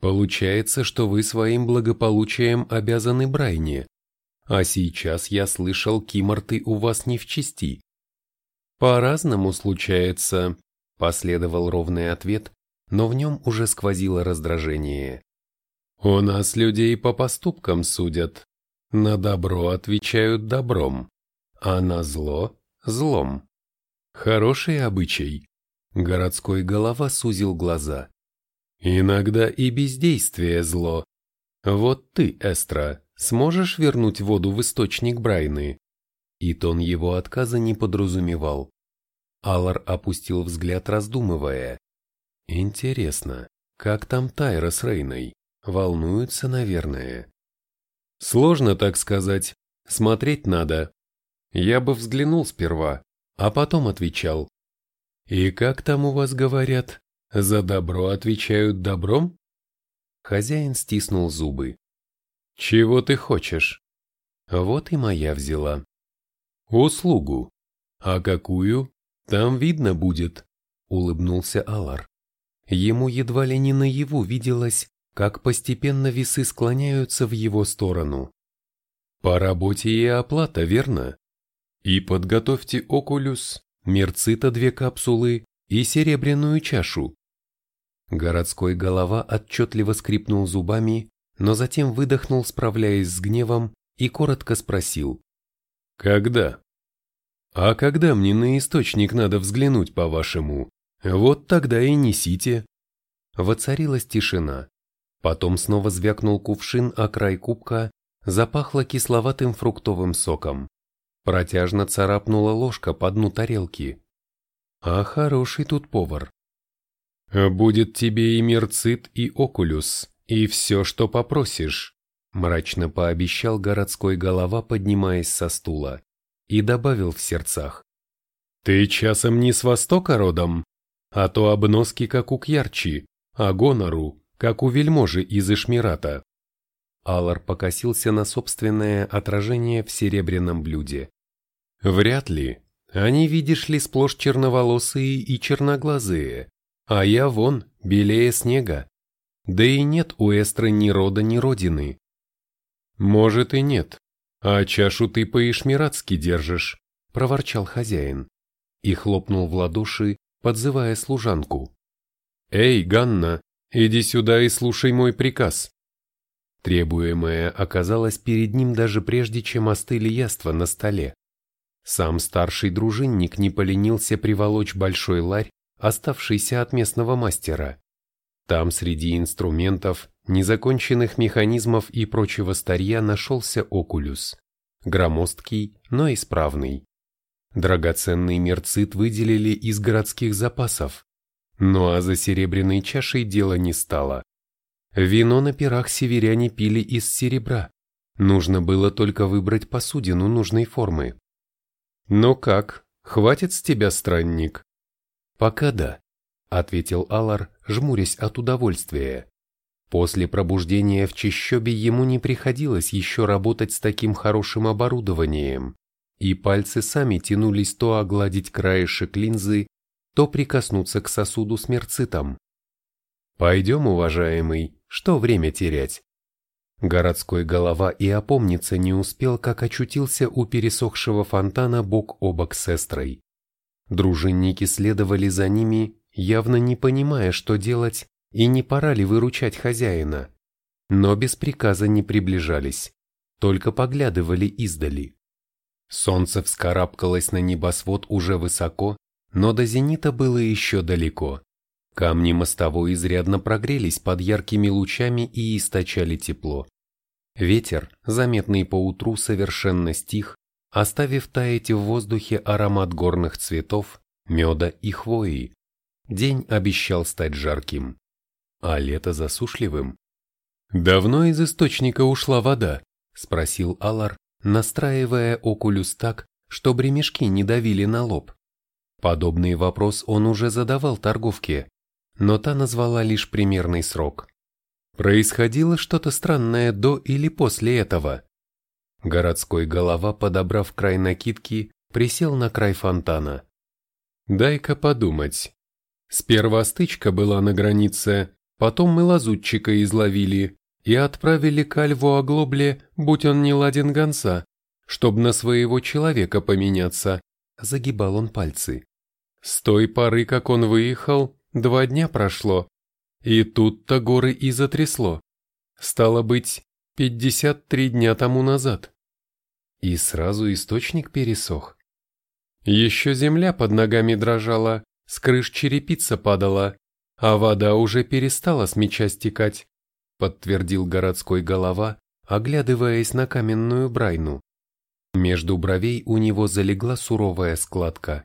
Получается, что вы своим благополучием обязаны Брайне, а сейчас я слышал, киморты у вас не в чести. По-разному случается, последовал ровный ответ, но в нем уже сквозило раздражение. «У нас людей по поступкам судят. На добро отвечают добром, а на зло – злом. Хороший обычай». Городской голова сузил глаза. «Иногда и бездействие зло. Вот ты, Эстра, сможешь вернуть воду в источник Брайны?» И тон его отказа не подразумевал. Алар опустил взгляд, раздумывая. Интересно, как там Тайра с Рейной? Волнуются, наверное. Сложно так сказать. Смотреть надо. Я бы взглянул сперва, а потом отвечал. И как там у вас говорят? За добро отвечают добром? Хозяин стиснул зубы. Чего ты хочешь? Вот и моя взяла. Услугу. А какую? Там видно будет, улыбнулся Алар. Ему едва ли не наяву виделось, как постепенно весы склоняются в его сторону. По работе и оплата, верно? И подготовьте окулюс, мерцита две капсулы и серебряную чашу. Городской голова отчетливо скрипнул зубами, но затем выдохнул, справляясь с гневом, и коротко спросил. «Когда?» «А когда мне на источник надо взглянуть, по-вашему? Вот тогда и несите». Воцарилась тишина. Потом снова звякнул кувшин о край кубка, запахло кисловатым фруктовым соком. Протяжно царапнула ложка по дну тарелки. А хороший тут повар. «Будет тебе и мерцит, и окулюс, и все, что попросишь», мрачно пообещал городской голова, поднимаясь со стула и добавил в сердцах. «Ты часом не с востока родом? А то обноски, как у Кьярчи, а гонору, как у вельможи из Ишмирата». Алар покосился на собственное отражение в серебряном блюде. «Вряд ли. Они, видишь ли, сплошь черноволосые и черноглазые, а я вон, белее снега. Да и нет у Эстры ни рода, ни родины». «Может и нет, «А чашу ты по-ишмиратски держишь», — проворчал хозяин и хлопнул в ладоши, подзывая служанку. «Эй, Ганна, иди сюда и слушай мой приказ». Требуемое оказалось перед ним даже прежде, чем остыли яства на столе. Сам старший дружинник не поленился приволочь большой ларь, оставшийся от местного мастера. Там среди инструментов незаконченных механизмов и прочего старья нашелся окулюс. Громоздкий, но исправный. Драгоценный мерцит выделили из городских запасов. Ну а за серебряной чашей дело не стало. Вино на пирах северяне пили из серебра. Нужно было только выбрать посудину нужной формы. «Ну как, хватит с тебя, странник?» «Пока да», — ответил Алар, жмурясь от удовольствия. После пробуждения в чащобе ему не приходилось еще работать с таким хорошим оборудованием, и пальцы сами тянулись то огладить краешек линзы, то прикоснуться к сосуду с мерцитом. «Пойдем, уважаемый, что время терять?» Городской голова и опомниться не успел, как очутился у пересохшего фонтана бок о бок с эстрой. Дружинники следовали за ними, явно не понимая, что делать, и не пора ли выручать хозяина. Но без приказа не приближались, только поглядывали издали. Солнце вскарабкалось на небосвод уже высоко, но до зенита было еще далеко. Камни мостовой изрядно прогрелись под яркими лучами и источали тепло. Ветер, заметный поутру, совершенно стих, оставив таять в воздухе аромат горных цветов, меда и хвои. День обещал стать жарким а лето засушливым. «Давно из источника ушла вода?» – спросил Алар, настраивая окулюс так, чтобы ремешки не давили на лоб. Подобный вопрос он уже задавал торговке, но та назвала лишь примерный срок. Происходило что-то странное до или после этого. Городской голова, подобрав край накидки, присел на край фонтана. «Дай-ка подумать. Сперва стычка была на границе, Потом мы лазутчика изловили и отправили к Альву Оглобле, будь он не ладен гонца, чтоб на своего человека поменяться. Загибал он пальцы. С той поры, как он выехал, два дня прошло, И тут-то горы и затрясло. Стало быть, 53 дня тому назад. И сразу источник пересох. Еще земля под ногами дрожала, с крыш черепица падала, а вода уже перестала с меча стекать, подтвердил городской голова, оглядываясь на каменную брайну. Между бровей у него залегла суровая складка.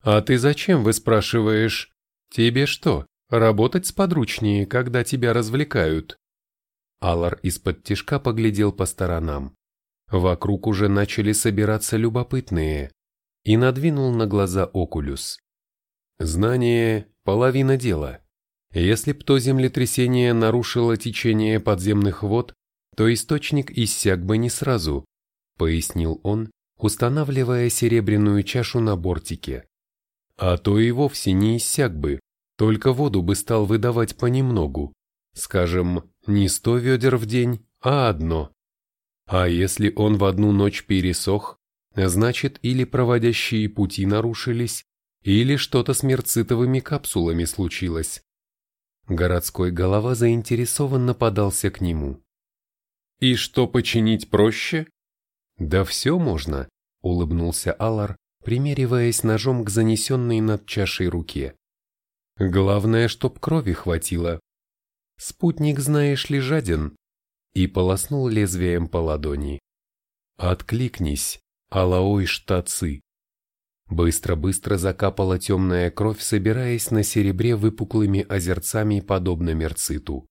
«А ты зачем, вы спрашиваешь? Тебе что, работать сподручнее, когда тебя развлекают?» Алар из-под тишка поглядел по сторонам. Вокруг уже начали собираться любопытные, и надвинул на глаза окулюс. Знание – половина дела. Если б то землетрясение нарушило течение подземных вод, то источник иссяк бы не сразу, пояснил он, устанавливая серебряную чашу на бортике. А то и вовсе не иссяк бы, только воду бы стал выдавать понемногу, скажем, не сто ведер в день, а одно. А если он в одну ночь пересох, значит или проводящие пути нарушились, или что-то с мерцитовыми капсулами случилось. Городской голова заинтересованно подался к нему. «И что починить проще?» «Да все можно», — улыбнулся Алар, примериваясь ножом к занесенной над чашей руке. «Главное, чтоб крови хватило. Спутник, знаешь ли, жаден, и полоснул лезвием по ладони. «Откликнись, Алаой штацы!» Быстро-быстро закапала темная кровь, собираясь на серебре выпуклыми озерцами, подобно мерциту.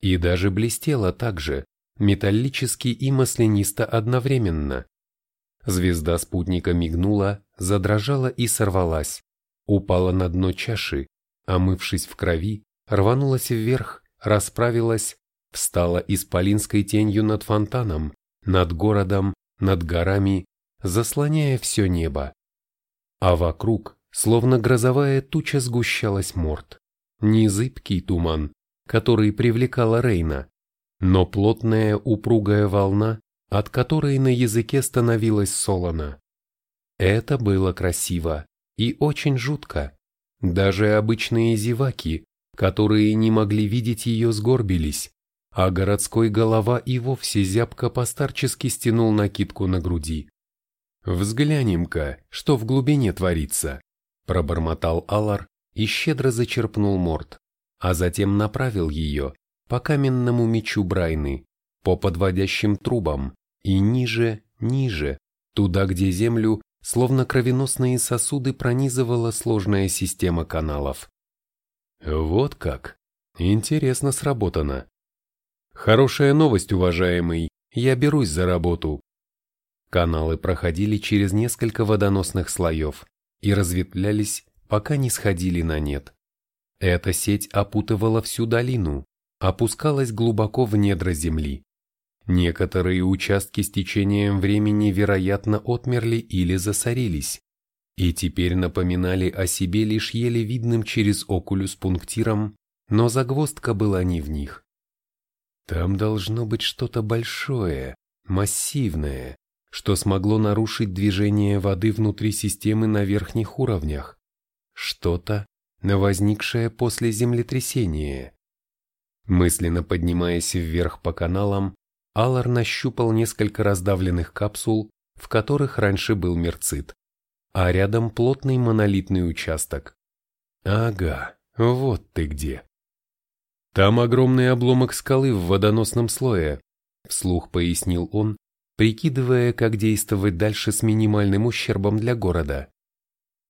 И даже блестела так же, металлически и маслянисто одновременно. Звезда спутника мигнула, задрожала и сорвалась, упала на дно чаши, омывшись в крови, рванулась вверх, расправилась, встала исполинской тенью над фонтаном, над городом, над горами, заслоняя все небо. А вокруг, словно грозовая туча, сгущалась морд. Не зыбкий туман, который привлекала Рейна, но плотная упругая волна, от которой на языке становилось солоно. Это было красиво и очень жутко. Даже обычные зеваки, которые не могли видеть ее, сгорбились, а городской голова и вовсе зябко постарчески стянул накидку на груди. «Взглянем-ка, что в глубине творится», – пробормотал Алар и щедро зачерпнул морд, а затем направил ее по каменному мечу Брайны, по подводящим трубам и ниже, ниже, туда, где землю, словно кровеносные сосуды, пронизывала сложная система каналов. Вот как. Интересно сработано. Хорошая новость, уважаемый, я берусь за работу. Каналы проходили через несколько водоносных слоев и разветвлялись, пока не сходили на нет. Эта сеть опутывала всю долину, опускалась глубоко в недра земли. Некоторые участки с течением времени, вероятно, отмерли или засорились, и теперь напоминали о себе лишь еле видным через окулюс пунктиром, но загвоздка была не в них. Там должно быть что-то большое, массивное, что смогло нарушить движение воды внутри системы на верхних уровнях. Что-то, возникшее после землетрясения. Мысленно поднимаясь вверх по каналам, Аллар нащупал несколько раздавленных капсул, в которых раньше был мерцит, а рядом плотный монолитный участок. Ага, вот ты где. Там огромный обломок скалы в водоносном слое, вслух пояснил он, прикидывая, как действовать дальше с минимальным ущербом для города.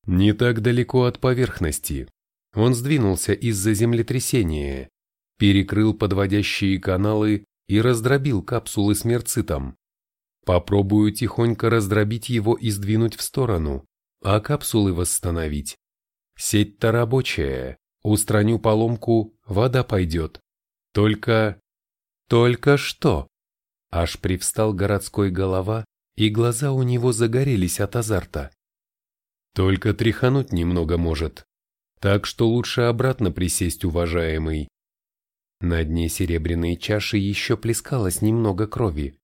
Не так далеко от поверхности. Он сдвинулся из-за землетрясения, перекрыл подводящие каналы и раздробил капсулы с мерцитом. Попробую тихонько раздробить его и сдвинуть в сторону, а капсулы восстановить. Сеть-то рабочая, Устраню поломку, вода пойдет. Только... Только что? Аж привстал городской голова, и глаза у него загорелись от азарта. Только тряхануть немного может. Так что лучше обратно присесть, уважаемый. На дне серебряной чаши еще плескалось немного крови.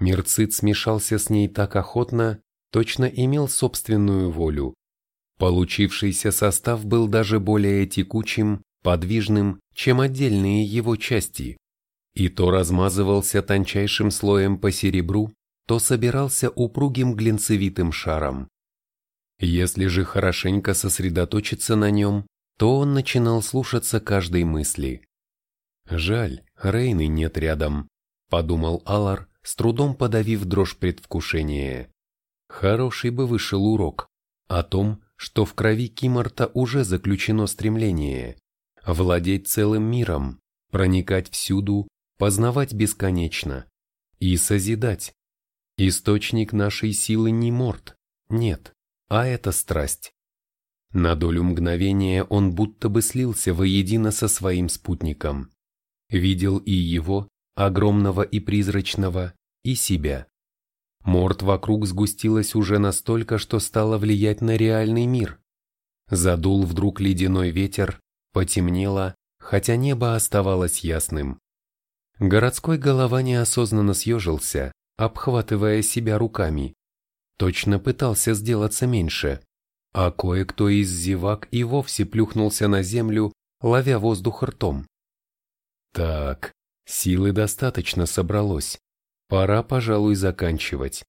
Мерцит смешался с ней так охотно, точно имел собственную волю. Получившийся состав был даже более текучим, подвижным, чем отдельные его части, и то размазывался тончайшим слоем по серебру, то собирался упругим глинцевитым шаром. Если же хорошенько сосредоточиться на нем, то он начинал слушаться каждой мысли. «Жаль, Рейны нет рядом», — подумал Алар, с трудом подавив дрожь предвкушения. Хороший бы вышел урок о том, что в крови Кимарта уже заключено стремление владеть целым миром, проникать всюду, познавать бесконечно и созидать. Источник нашей силы не морт, нет, а это страсть. На долю мгновения он будто бы слился воедино со своим спутником. Видел и его, огромного и призрачного, и себя. Морт вокруг сгустилась уже настолько, что стала влиять на реальный мир. Задул вдруг ледяной ветер, потемнело, хотя небо оставалось ясным. Городской голова неосознанно съежился, обхватывая себя руками. Точно пытался сделаться меньше, а кое-кто из зевак и вовсе плюхнулся на землю, ловя воздух ртом. Так, силы достаточно собралось. Пора, пожалуй, заканчивать.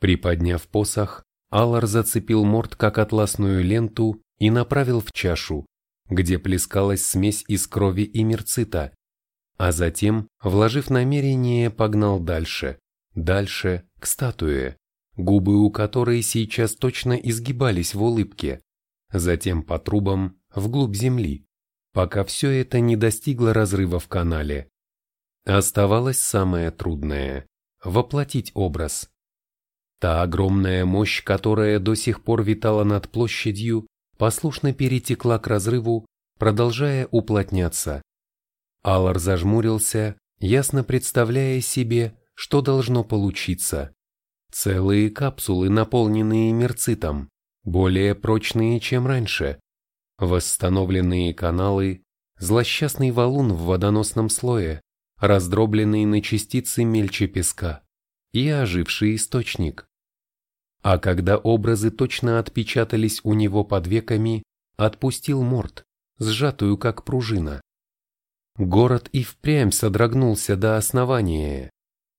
Приподняв посох, Аллар зацепил морд как атласную ленту и направил в чашу, где плескалась смесь из крови и мерцита, а затем, вложив намерение, погнал дальше, дальше, к статуе, губы у которой сейчас точно изгибались в улыбке, затем по трубам, вглубь земли, пока все это не достигло разрыва в канале. Оставалось самое трудное – воплотить образ. Та огромная мощь, которая до сих пор витала над площадью, послушно перетекла к разрыву, продолжая уплотняться. Аллар зажмурился, ясно представляя себе, что должно получиться. Целые капсулы, наполненные мерцитом, более прочные, чем раньше. Восстановленные каналы, злосчастный валун в водоносном слое, раздробленный на частицы мельче песка, и оживший источник. А когда образы точно отпечатались у него под веками, отпустил морд, сжатую как пружина. Город и впрямь содрогнулся до основания.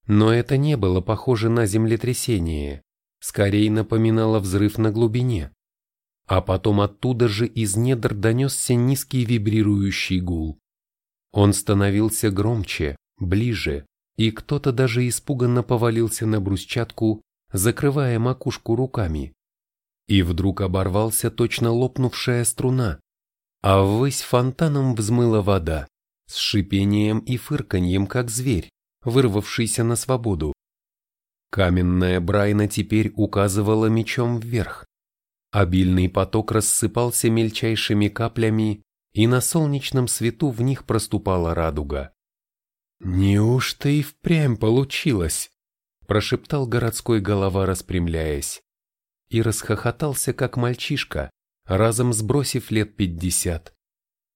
Но это не было похоже на землетрясение, скорее напоминало взрыв на глубине. А потом оттуда же из недр донесся низкий вибрирующий гул. Он становился громче, ближе, и кто-то даже испуганно повалился на брусчатку, закрывая макушку руками. И вдруг оборвался точно лопнувшая струна, а ввысь фонтаном взмыла вода, с шипением и фырканьем, как зверь, вырвавшийся на свободу. Каменная Брайна теперь указывала мечом вверх. Обильный поток рассыпался мельчайшими каплями, и на солнечном свету в них проступала радуга. «Неужто и впрямь получилось?» – прошептал городской голова, распрямляясь. И расхохотался, как мальчишка, разом сбросив лет пятьдесят.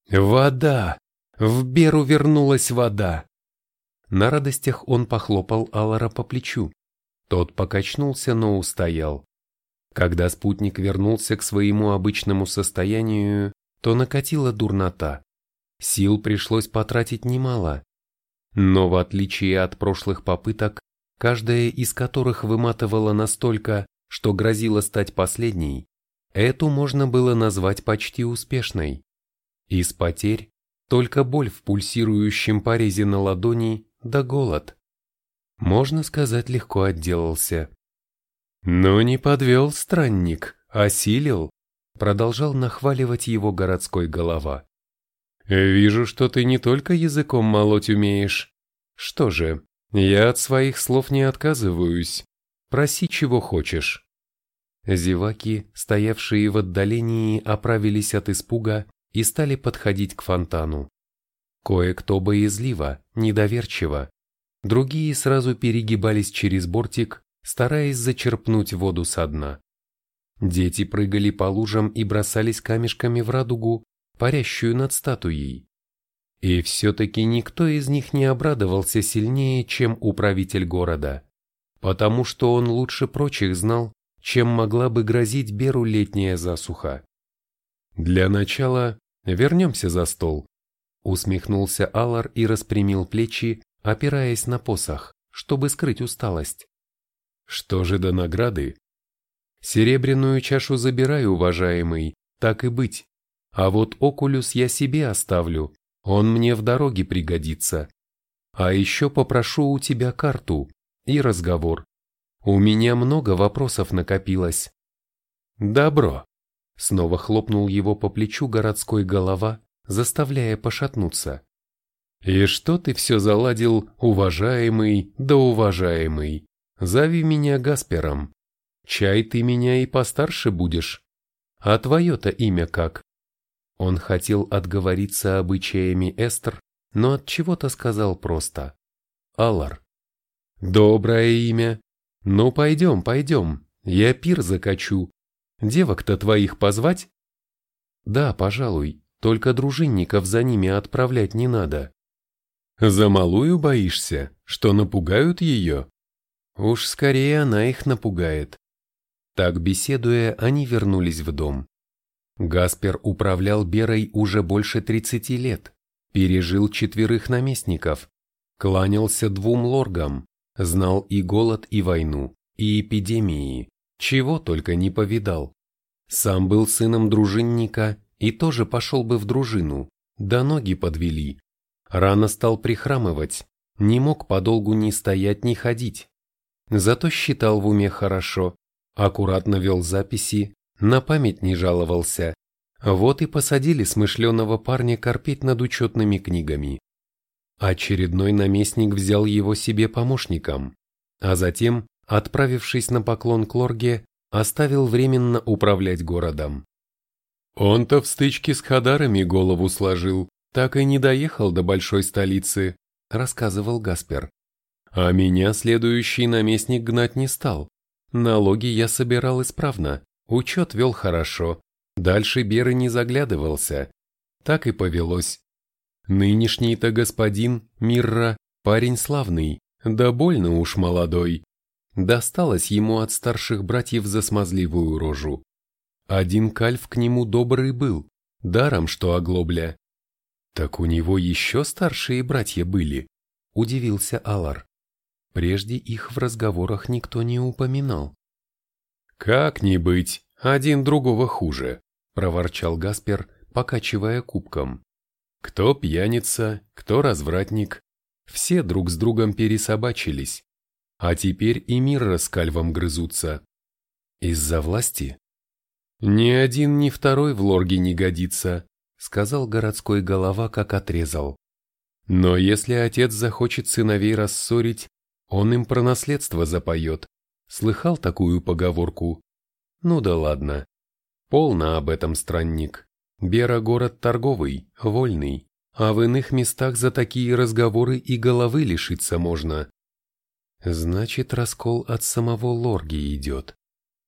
«Вода! В Беру вернулась вода!» На радостях он похлопал Алара по плечу. Тот покачнулся, но устоял. Когда спутник вернулся к своему обычному состоянию, то накатила дурнота. Сил пришлось потратить немало. Но в отличие от прошлых попыток, каждая из которых выматывала настолько, что грозило стать последней, эту можно было назвать почти успешной. Из потерь только боль в пульсирующем порезе на ладони да голод. Можно сказать, легко отделался. Но не подвел странник, осилил, Продолжал нахваливать его городской голова. «Вижу, что ты не только языком молоть умеешь. Что же, я от своих слов не отказываюсь. Проси, чего хочешь». Зеваки, стоявшие в отдалении, оправились от испуга и стали подходить к фонтану. Кое-кто боязливо, недоверчиво. Другие сразу перегибались через бортик, стараясь зачерпнуть воду со дна. Дети прыгали по лужам и бросались камешками в радугу, парящую над статуей. И все-таки никто из них не обрадовался сильнее, чем управитель города, потому что он лучше прочих знал, чем могла бы грозить Беру летняя засуха. Для начала вернемся за стол. Усмехнулся Алар и распрямил плечи, опираясь на посох, чтобы скрыть усталость. Что же до награды? Серебряную чашу забираю, уважаемый, так и быть. А вот окулюс я себе оставлю, он мне в дороге пригодится. А еще попрошу у тебя карту и разговор. У меня много вопросов накопилось. Добро. Снова хлопнул его по плечу городской голова, заставляя пошатнуться. И что ты все заладил, уважаемый, да уважаемый? Зови меня Гаспером. Чай ты меня и постарше будешь. А твое-то имя как? Он хотел отговориться обычаями Эстер, но от чего-то сказал просто. Алар. Доброе имя. Ну пойдем, пойдем, я пир закачу. Девок-то твоих позвать? Да, пожалуй, только дружинников за ними отправлять не надо. За малую боишься, что напугают ее? Уж скорее она их напугает. Так беседуя, они вернулись в дом. Гаспер управлял Берой уже больше 30 лет, пережил четверых наместников, кланялся двум лоргам, знал и голод, и войну, и эпидемии, чего только не повидал. Сам был сыном дружинника и тоже пошел бы в дружину, да ноги подвели. Рано стал прихрамывать, не мог подолгу ни стоять, ни ходить. Зато считал в уме хорошо, аккуратно вел записи, на память не жаловался. Вот и посадили смышленого парня корпеть над учетными книгами. Очередной наместник взял его себе помощником, а затем, отправившись на поклон к Лорге, оставил временно управлять городом. Он-то в стычке с Хадарами голову сложил, так и не доехал до большой столицы, рассказывал Гаспер. А меня следующий наместник гнать не стал. Налоги я собирал исправно, учет вел хорошо, дальше Беры не заглядывался. Так и повелось. Нынешний-то господин, Мирра, парень славный, да больно уж молодой. Досталось ему от старших братьев за смазливую рожу. Один кальф к нему добрый был, даром что оглобля. Так у него еще старшие братья были, удивился Алар. Прежде их в разговорах никто не упоминал. «Как не быть, один другого хуже», – проворчал Гаспер, покачивая кубком. «Кто пьяница, кто развратник, все друг с другом пересобачились, а теперь и мир с кальвом грызутся. Из-за власти?» «Ни один, ни второй в лорге не годится», – сказал городской голова, как отрезал. «Но если отец захочет сыновей рассорить, он им про наследство запоет. Слыхал такую поговорку? Ну да ладно. Полно об этом странник. Бера город торговый, вольный, а в иных местах за такие разговоры и головы лишиться можно. Значит, раскол от самого Лорги идет,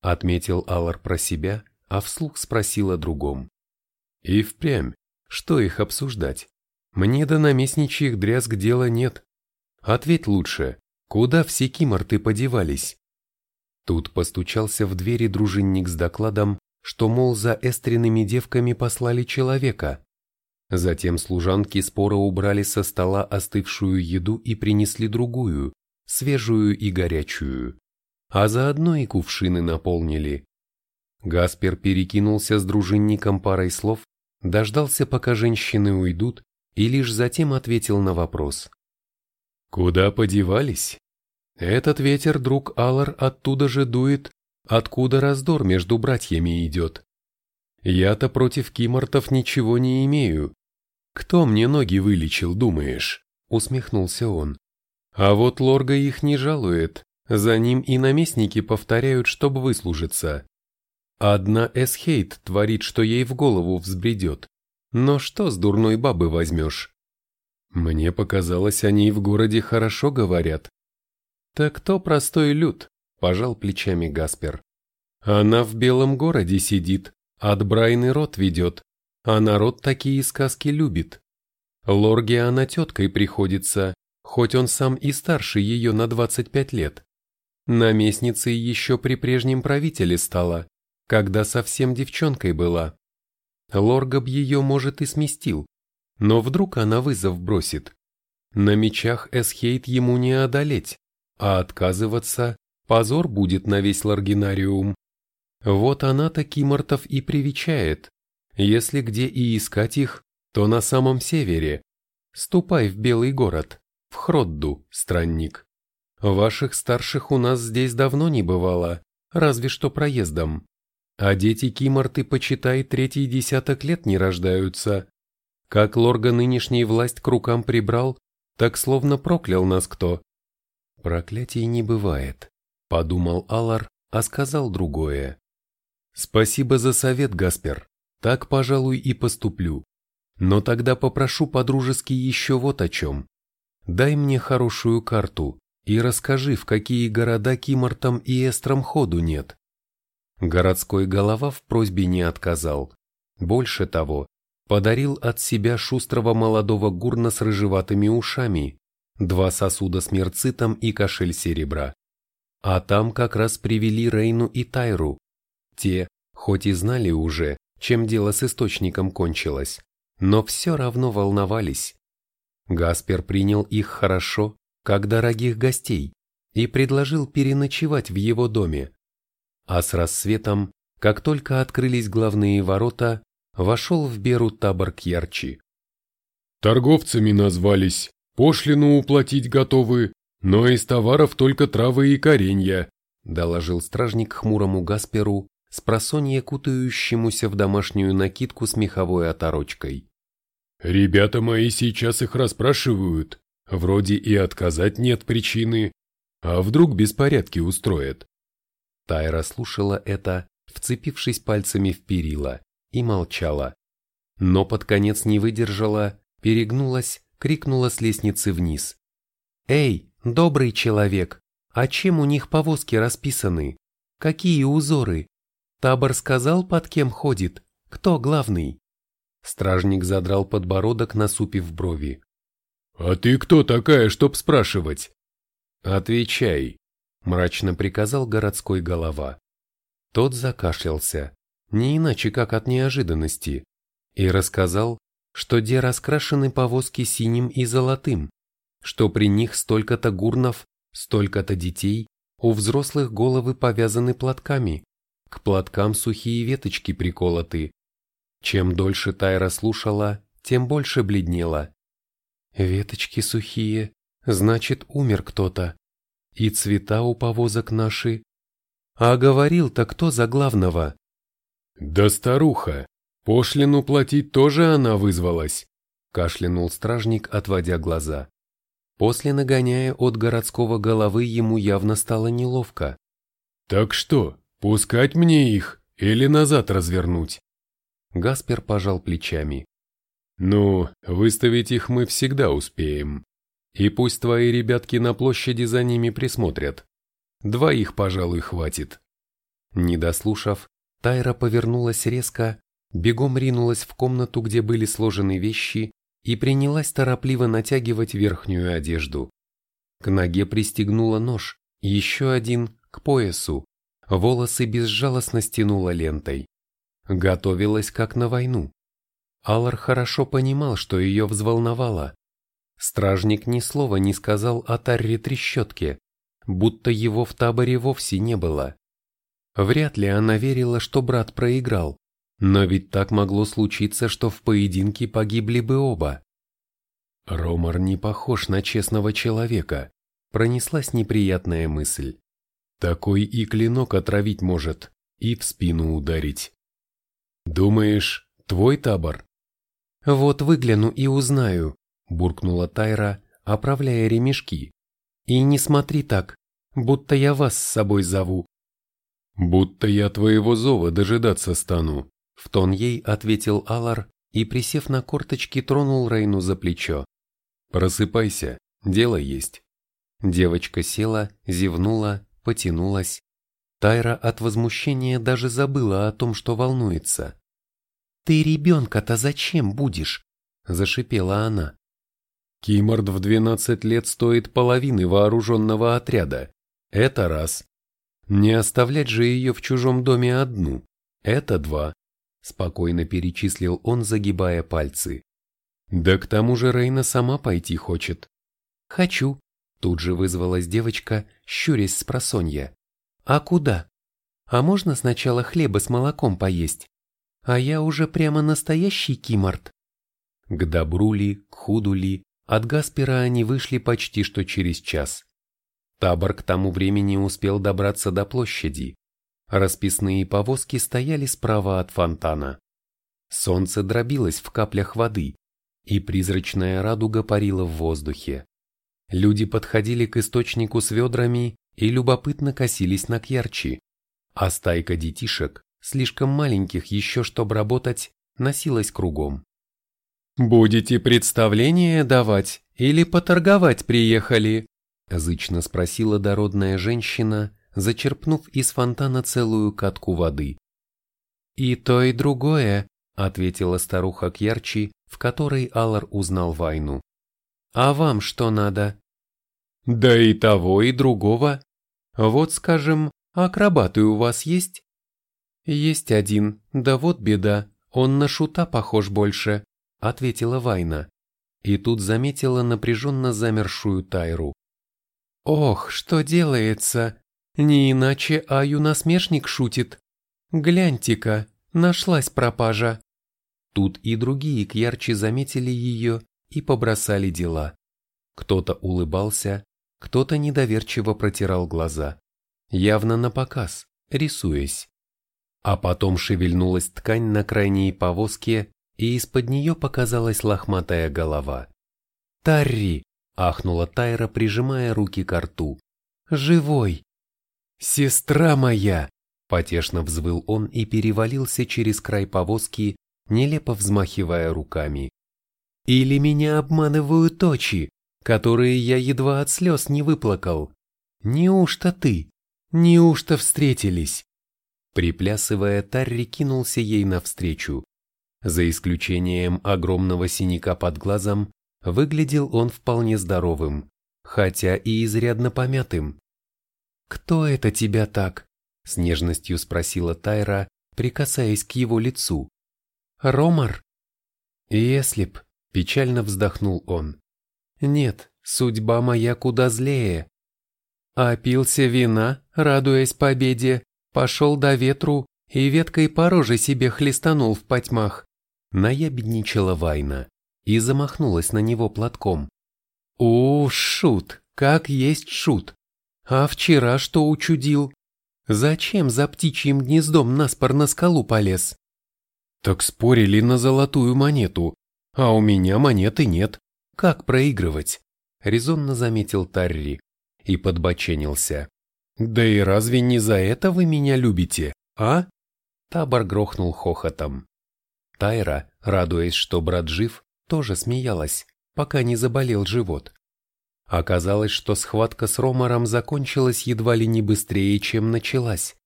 отметил Алар про себя, а вслух спросил о другом. И впрямь, что их обсуждать? Мне до наместничьих дрязг дела нет. Ответь лучше, Куда все киморты подевались? Тут постучался в двери дружинник с докладом, что, мол, за эстренными девками послали человека. Затем служанки споро убрали со стола остывшую еду и принесли другую, свежую и горячую. А заодно и кувшины наполнили. Гаспер перекинулся с дружинником парой слов, дождался, пока женщины уйдут, и лишь затем ответил на вопрос. «Куда подевались?» Этот ветер, друг Аллар, оттуда же дует, откуда раздор между братьями идет. Я-то против кимортов ничего не имею. Кто мне ноги вылечил, думаешь? Усмехнулся он. А вот Лорга их не жалует, за ним и наместники повторяют, чтобы выслужиться. Одна Эсхейт творит, что ей в голову взбредет. Но что с дурной бабы возьмешь? Мне показалось, они в городе хорошо говорят, «Так кто простой люд?» – пожал плечами Гаспер. «Она в белом городе сидит, от Брайны рот ведет, а народ такие сказки любит. Лорге она теткой приходится, хоть он сам и старше ее на 25 лет. Наместницей еще при прежнем правителе стала, когда совсем девчонкой была. Лоргаб ее, может, и сместил, но вдруг она вызов бросит. На мечах Эсхейт ему не одолеть, а отказываться – позор будет на весь Ларгинариум. Вот она-то Кимортов и привечает. Если где и искать их, то на самом севере. Ступай в Белый город, в Хродду, странник. Ваших старших у нас здесь давно не бывало, разве что проездом. А дети Киморты, почитай, третий десяток лет не рождаются. Как Лорга нынешней власть к рукам прибрал, так словно проклял нас кто. Проклятий не бывает, подумал Алар, а сказал другое. Спасибо за совет, Гаспер, так, пожалуй, и поступлю. Но тогда попрошу по-дружески еще вот о чем. Дай мне хорошую карту и расскажи, в какие города Кимортам и Эстрам ходу нет. Городской голова в просьбе не отказал. Больше того, подарил от себя шустрого молодого гурна с рыжеватыми ушами, два сосуда с мерцитом и кошель серебра. А там как раз привели Рейну и Тайру. Те, хоть и знали уже, чем дело с источником кончилось, но все равно волновались. Гаспер принял их хорошо, как дорогих гостей, и предложил переночевать в его доме. А с рассветом, как только открылись главные ворота, вошел в Беру табор Кьярчи. «Торговцами назвались, пошлину уплатить готовы, но из товаров только травы и коренья», доложил стражник хмурому Гасперу, с просонья кутающемуся в домашнюю накидку с меховой оторочкой. «Ребята мои сейчас их расспрашивают, вроде и отказать нет причины, а вдруг беспорядки устроят?» Тайра слушала это, вцепившись пальцами в перила, и молчала. Но под конец не выдержала, перегнулась, крикнула с лестницы вниз. «Эй, добрый человек, а чем у них повозки расписаны? Какие узоры? Табор сказал, под кем ходит? Кто главный?» Стражник задрал подбородок, насупив брови. «А ты кто такая, чтоб спрашивать?» «Отвечай», — мрачно приказал городской голова. Тот закашлялся, не иначе как от неожиданности, и рассказал, что где раскрашены повозки синим и золотым, что при них столько-то гурнов, столько-то детей, у взрослых головы повязаны платками, к платкам сухие веточки приколоты. Чем дольше Тайра слушала, тем больше бледнела. Веточки сухие, значит, умер кто-то. И цвета у повозок наши. А говорил-то кто за главного? Да старуха, пошлину платить тоже она вызвалась, кашлянул стражник, отводя глаза. После нагоняя от городского головы ему явно стало неловко. Так что, пускать мне их или назад развернуть? Гаспер пожал плечами. Ну, выставить их мы всегда успеем. И пусть твои ребятки на площади за ними присмотрят. Двоих, пожалуй, хватит. Не дослушав, Тайра повернулась резко, бегом ринулась в комнату, где были сложены вещи, и принялась торопливо натягивать верхнюю одежду. К ноге пристегнула нож, еще один к поясу, волосы безжалостно стянула лентой. Готовилась как на войну. Аллар хорошо понимал, что ее взволновало. Стражник ни слова не сказал о Тарре Трещотке, будто его в таборе вовсе не было. Вряд ли она верила, что брат проиграл, но ведь так могло случиться, что в поединке погибли бы оба. Ромар не похож на честного человека, пронеслась неприятная мысль. Такой и клинок отравить может, и в спину ударить. Думаешь, твой табор? Вот выгляну и узнаю, буркнула Тайра, оправляя ремешки. И не смотри так, будто я вас с собой зову. «Будто я твоего зова дожидаться стану», — в тон ей ответил Алар и, присев на корточки, тронул Рейну за плечо. «Просыпайся, дело есть». Девочка села, зевнула, потянулась. Тайра от возмущения даже забыла о том, что волнуется. «Ты ребенка-то зачем будешь?» – зашипела она. Киморд в двенадцать лет стоит половины вооруженного отряда. Это раз. Не оставлять же ее в чужом доме одну. Это два. спокойно перечислил он, загибая пальцы. Да к тому же Рейна сама пойти хочет. Хочу, тут же вызвалась девочка, щурясь с просонья. А куда? А можно сначала хлеба с молоком поесть? А я уже прямо настоящий киморт. К добру ли, к худу ли, от Гаспера они вышли почти что через час. Табор к тому времени успел добраться до площади. Расписные повозки стояли справа от фонтана. Солнце дробилось в каплях воды, и призрачная радуга парила в воздухе. Люди подходили к источнику с ведрами и любопытно косились на Кьярчи, а стайка детишек, слишком маленьких еще чтобы работать, носилась кругом. «Будете представление давать или поторговать приехали?» Зычно спросила дородная женщина, зачерпнув из фонтана целую катку воды. «И то, и другое», — ответила старуха Кьярчи, в которой Алар узнал войну. «А вам что надо?» «Да и того, и другого. Вот, скажем, акробаты у вас есть?» «Есть один, да вот беда, он на шута похож больше», — ответила Вайна. И тут заметила напряженно замершую Тайру. «Ох, что делается! Не иначе Аю насмешник шутит. Гляньте-ка, нашлась пропажа!» Тут и другие кьярчи заметили ее и побросали дела. Кто-то улыбался, кто-то недоверчиво протирал глаза. Явно на показ, рисуясь. А потом шевельнулась ткань на крайней повозке, и из-под нее показалась лохматая голова. «Тарри!» — ахнула Тайра, прижимая руки к рту. «Живой!» «Сестра моя!» — потешно взвыл он и перевалился через край повозки, нелепо взмахивая руками. «Или меня обманывают очи, которые я едва от слез не выплакал? Неужто ты? Неужто встретились?» Приплясывая, Тарри кинулся ей навстречу. За исключением огромного синяка под глазом, выглядел он вполне здоровым, хотя и изрядно помятым. «Кто это тебя так?» — с нежностью спросила Тайра, прикасаясь к его лицу. Ромар? Если б, печально вздохнул он. Нет, судьба моя куда злее. Опился вина, радуясь победе, пошел до ветру и веткой по роже себе хлестанул в потьмах. Наябедничала Вайна и замахнулась на него платком. «У, шут, как есть шут! А вчера что учудил? Зачем за птичьим гнездом наспор на скалу полез? Так спорили на золотую монету, а у меня монеты нет. Как проигрывать? Резонно заметил Тарри и подбоченился. Да и разве не за это вы меня любите, а? Табор грохнул хохотом. Тайра, радуясь, что брат жив, тоже смеялась, пока не заболел живот. Оказалось, что схватка с Ромаром закончилась едва ли не быстрее, чем началась.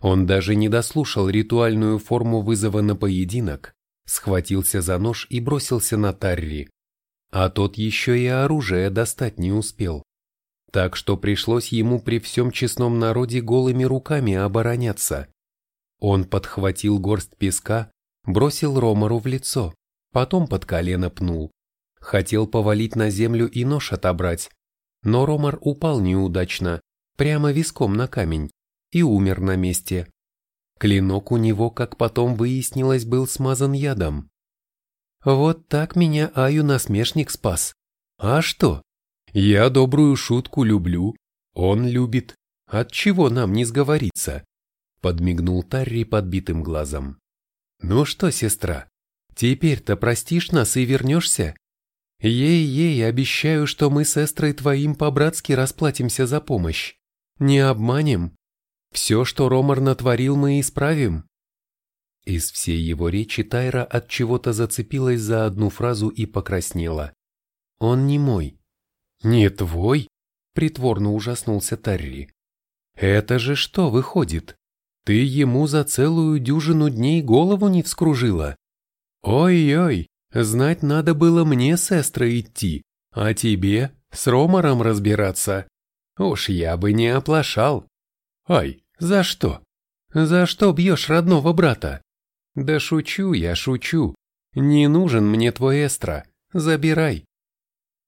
Он даже не дослушал ритуальную форму вызова на поединок, схватился за нож и бросился на Тарри. А тот еще и оружие достать не успел. Так что пришлось ему при всем честном народе голыми руками обороняться. Он подхватил горсть песка, бросил Ромару в лицо, потом под колено пнул. Хотел повалить на землю и нож отобрать, но Ромар упал неудачно, прямо виском на камень и умер на месте. Клинок у него, как потом выяснилось, был смазан ядом. Вот так меня Аю насмешник спас. А что? Я добрую шутку люблю, он любит. От чего нам не сговориться? Подмигнул Тарри подбитым глазом. Ну что, сестра, теперь-то простишь нас и вернешься? Ей-ей, обещаю, что мы с Эстрой твоим по-братски расплатимся за помощь. Не обманем. Все, что Ромар натворил, мы исправим. Из всей его речи Тайра от чего-то зацепилась за одну фразу и покраснела. Он не мой. Не твой? Притворно ужаснулся Тарри. Это же что выходит? Ты ему за целую дюжину дней голову не вскружила? Ой-ой, знать надо было мне с Эстрой идти, а тебе с Ромаром разбираться. Уж я бы не оплошал. Ай, «За что? За что бьешь родного брата?» Да шучу я, шучу. Не нужен мне твой эстро. Забирай.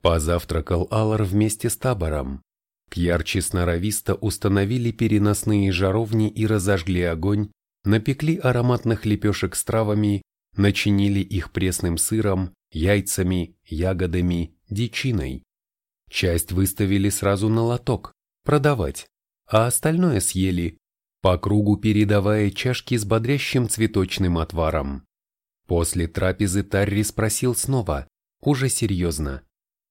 Позавтракал Алар вместе с табором. Кьярчи сноровисто установили переносные жаровни и разожгли огонь, напекли ароматных лепешек с травами, начинили их пресным сыром, яйцами, ягодами, дичиной. Часть выставили сразу на лоток, продавать, а остальное съели, по кругу передавая чашки с бодрящим цветочным отваром. После трапезы Тарри спросил снова, уже серьезно,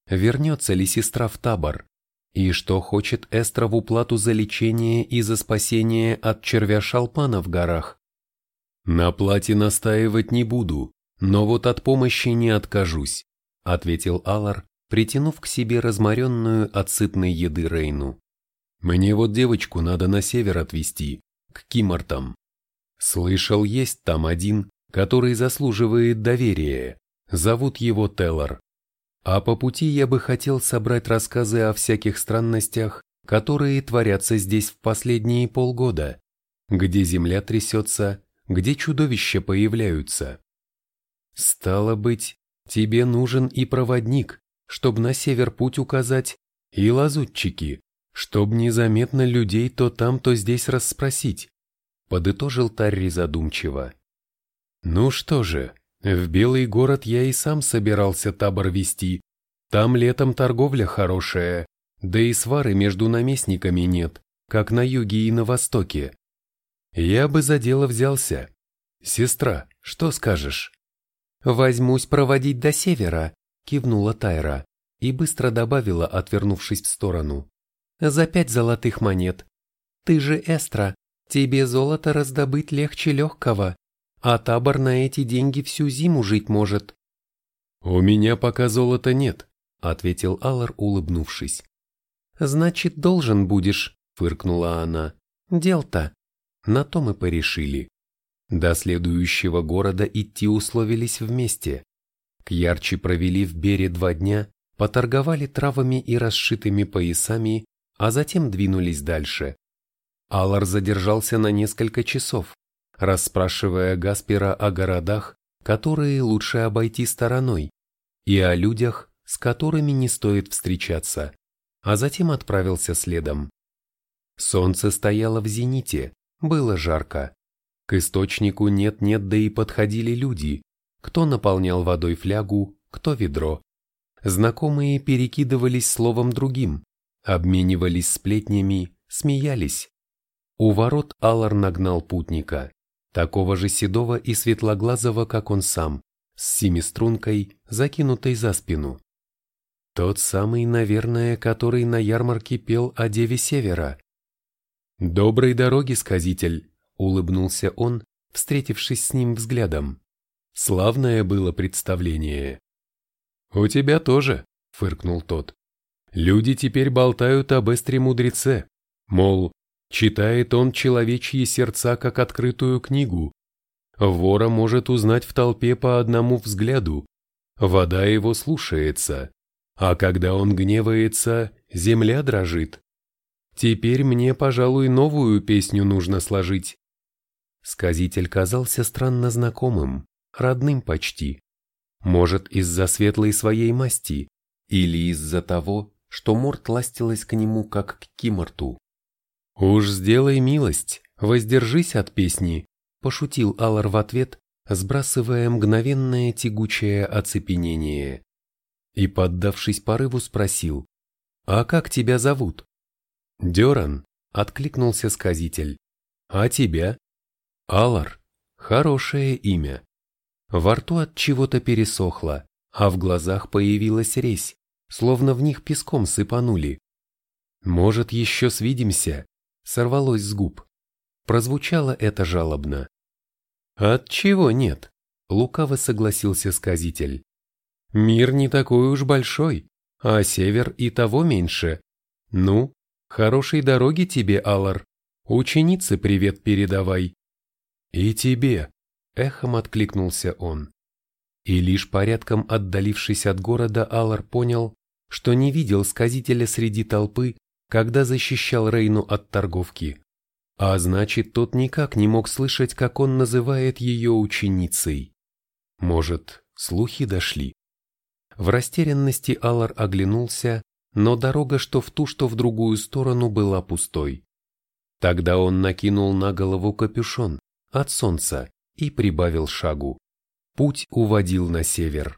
вернется ли сестра в табор, и что хочет Эстра в уплату за лечение и за спасение от червя шалпана в горах. «На плате настаивать не буду, но вот от помощи не откажусь», ответил Алар, притянув к себе разморенную от сытной еды Рейну. «Мне вот девочку надо на север отвезти, к Кимартам. Слышал, есть там один, который заслуживает доверия. Зовут его Теллар. А по пути я бы хотел собрать рассказы о всяких странностях, которые творятся здесь в последние полгода, где земля трясется, где чудовища появляются. Стало быть, тебе нужен и проводник, чтобы на север путь указать, и лазутчики, чтобы незаметно людей то там, то здесь расспросить, подытожил Тарри задумчиво. Ну что же, в Белый город я и сам собирался табор вести. Там летом торговля хорошая, да и свары между наместниками нет, как на юге и на востоке. Я бы за дело взялся. Сестра, что скажешь? Возьмусь проводить до севера, кивнула Тайра и быстро добавила, отвернувшись в сторону. За пять золотых монет. Ты же Эстра, тебе золото раздобыть легче легкого, а табор на эти деньги всю зиму жить может. У меня пока золота нет, ответил Аллар, улыбнувшись. Значит, должен будешь, фыркнула она. Дел-то. На то мы порешили. До следующего города идти условились вместе. К ярче провели в Бере два дня, поторговали травами и расшитыми поясами а затем двинулись дальше. Алар задержался на несколько часов, расспрашивая Гаспера о городах, которые лучше обойти стороной, и о людях, с которыми не стоит встречаться, а затем отправился следом. Солнце стояло в зените, было жарко. К источнику нет-нет, да и подходили люди, кто наполнял водой флягу, кто ведро. Знакомые перекидывались словом другим, обменивались сплетнями, смеялись. У ворот Аллар нагнал путника, такого же седого и светлоглазого, как он сам, с семистрункой, закинутой за спину. Тот самый, наверное, который на ярмарке пел о Деве Севера. «Доброй дороги, сказитель!» — улыбнулся он, встретившись с ним взглядом. Славное было представление. «У тебя тоже», — фыркнул тот. Люди теперь болтают об эстре-мудреце, мол, читает он человечьи сердца как открытую книгу. Вора может узнать в толпе по одному взгляду, вода его слушается, а когда он гневается, земля дрожит. Теперь мне, пожалуй, новую песню нужно сложить. Сказитель казался странно знакомым, родным почти. Может, из-за светлой своей масти, или из-за того, что Морт ластилась к нему, как к Киморту. «Уж сделай милость, воздержись от песни», – пошутил Алар в ответ, сбрасывая мгновенное тягучее оцепенение. И, поддавшись порыву, спросил, «А как тебя зовут?» «Деран», – откликнулся сказитель. «А тебя?» «Алар. Хорошее имя». Во рту от чего-то пересохло, а в глазах появилась резь, словно в них песком сыпанули. «Может, еще свидимся?» — сорвалось с губ. Прозвучало это жалобно. «От чего нет?» — лукаво согласился сказитель. «Мир не такой уж большой, а север и того меньше. Ну, хорошей дороги тебе, Алар. Ученице привет передавай». «И тебе», — эхом откликнулся он. И лишь порядком отдалившись от города, Алар понял, что не видел сказителя среди толпы, когда защищал Рейну от торговки. А значит, тот никак не мог слышать, как он называет ее ученицей. Может, слухи дошли? В растерянности Алар оглянулся, но дорога что в ту, что в другую сторону была пустой. Тогда он накинул на голову капюшон от солнца и прибавил шагу. Путь уводил на север.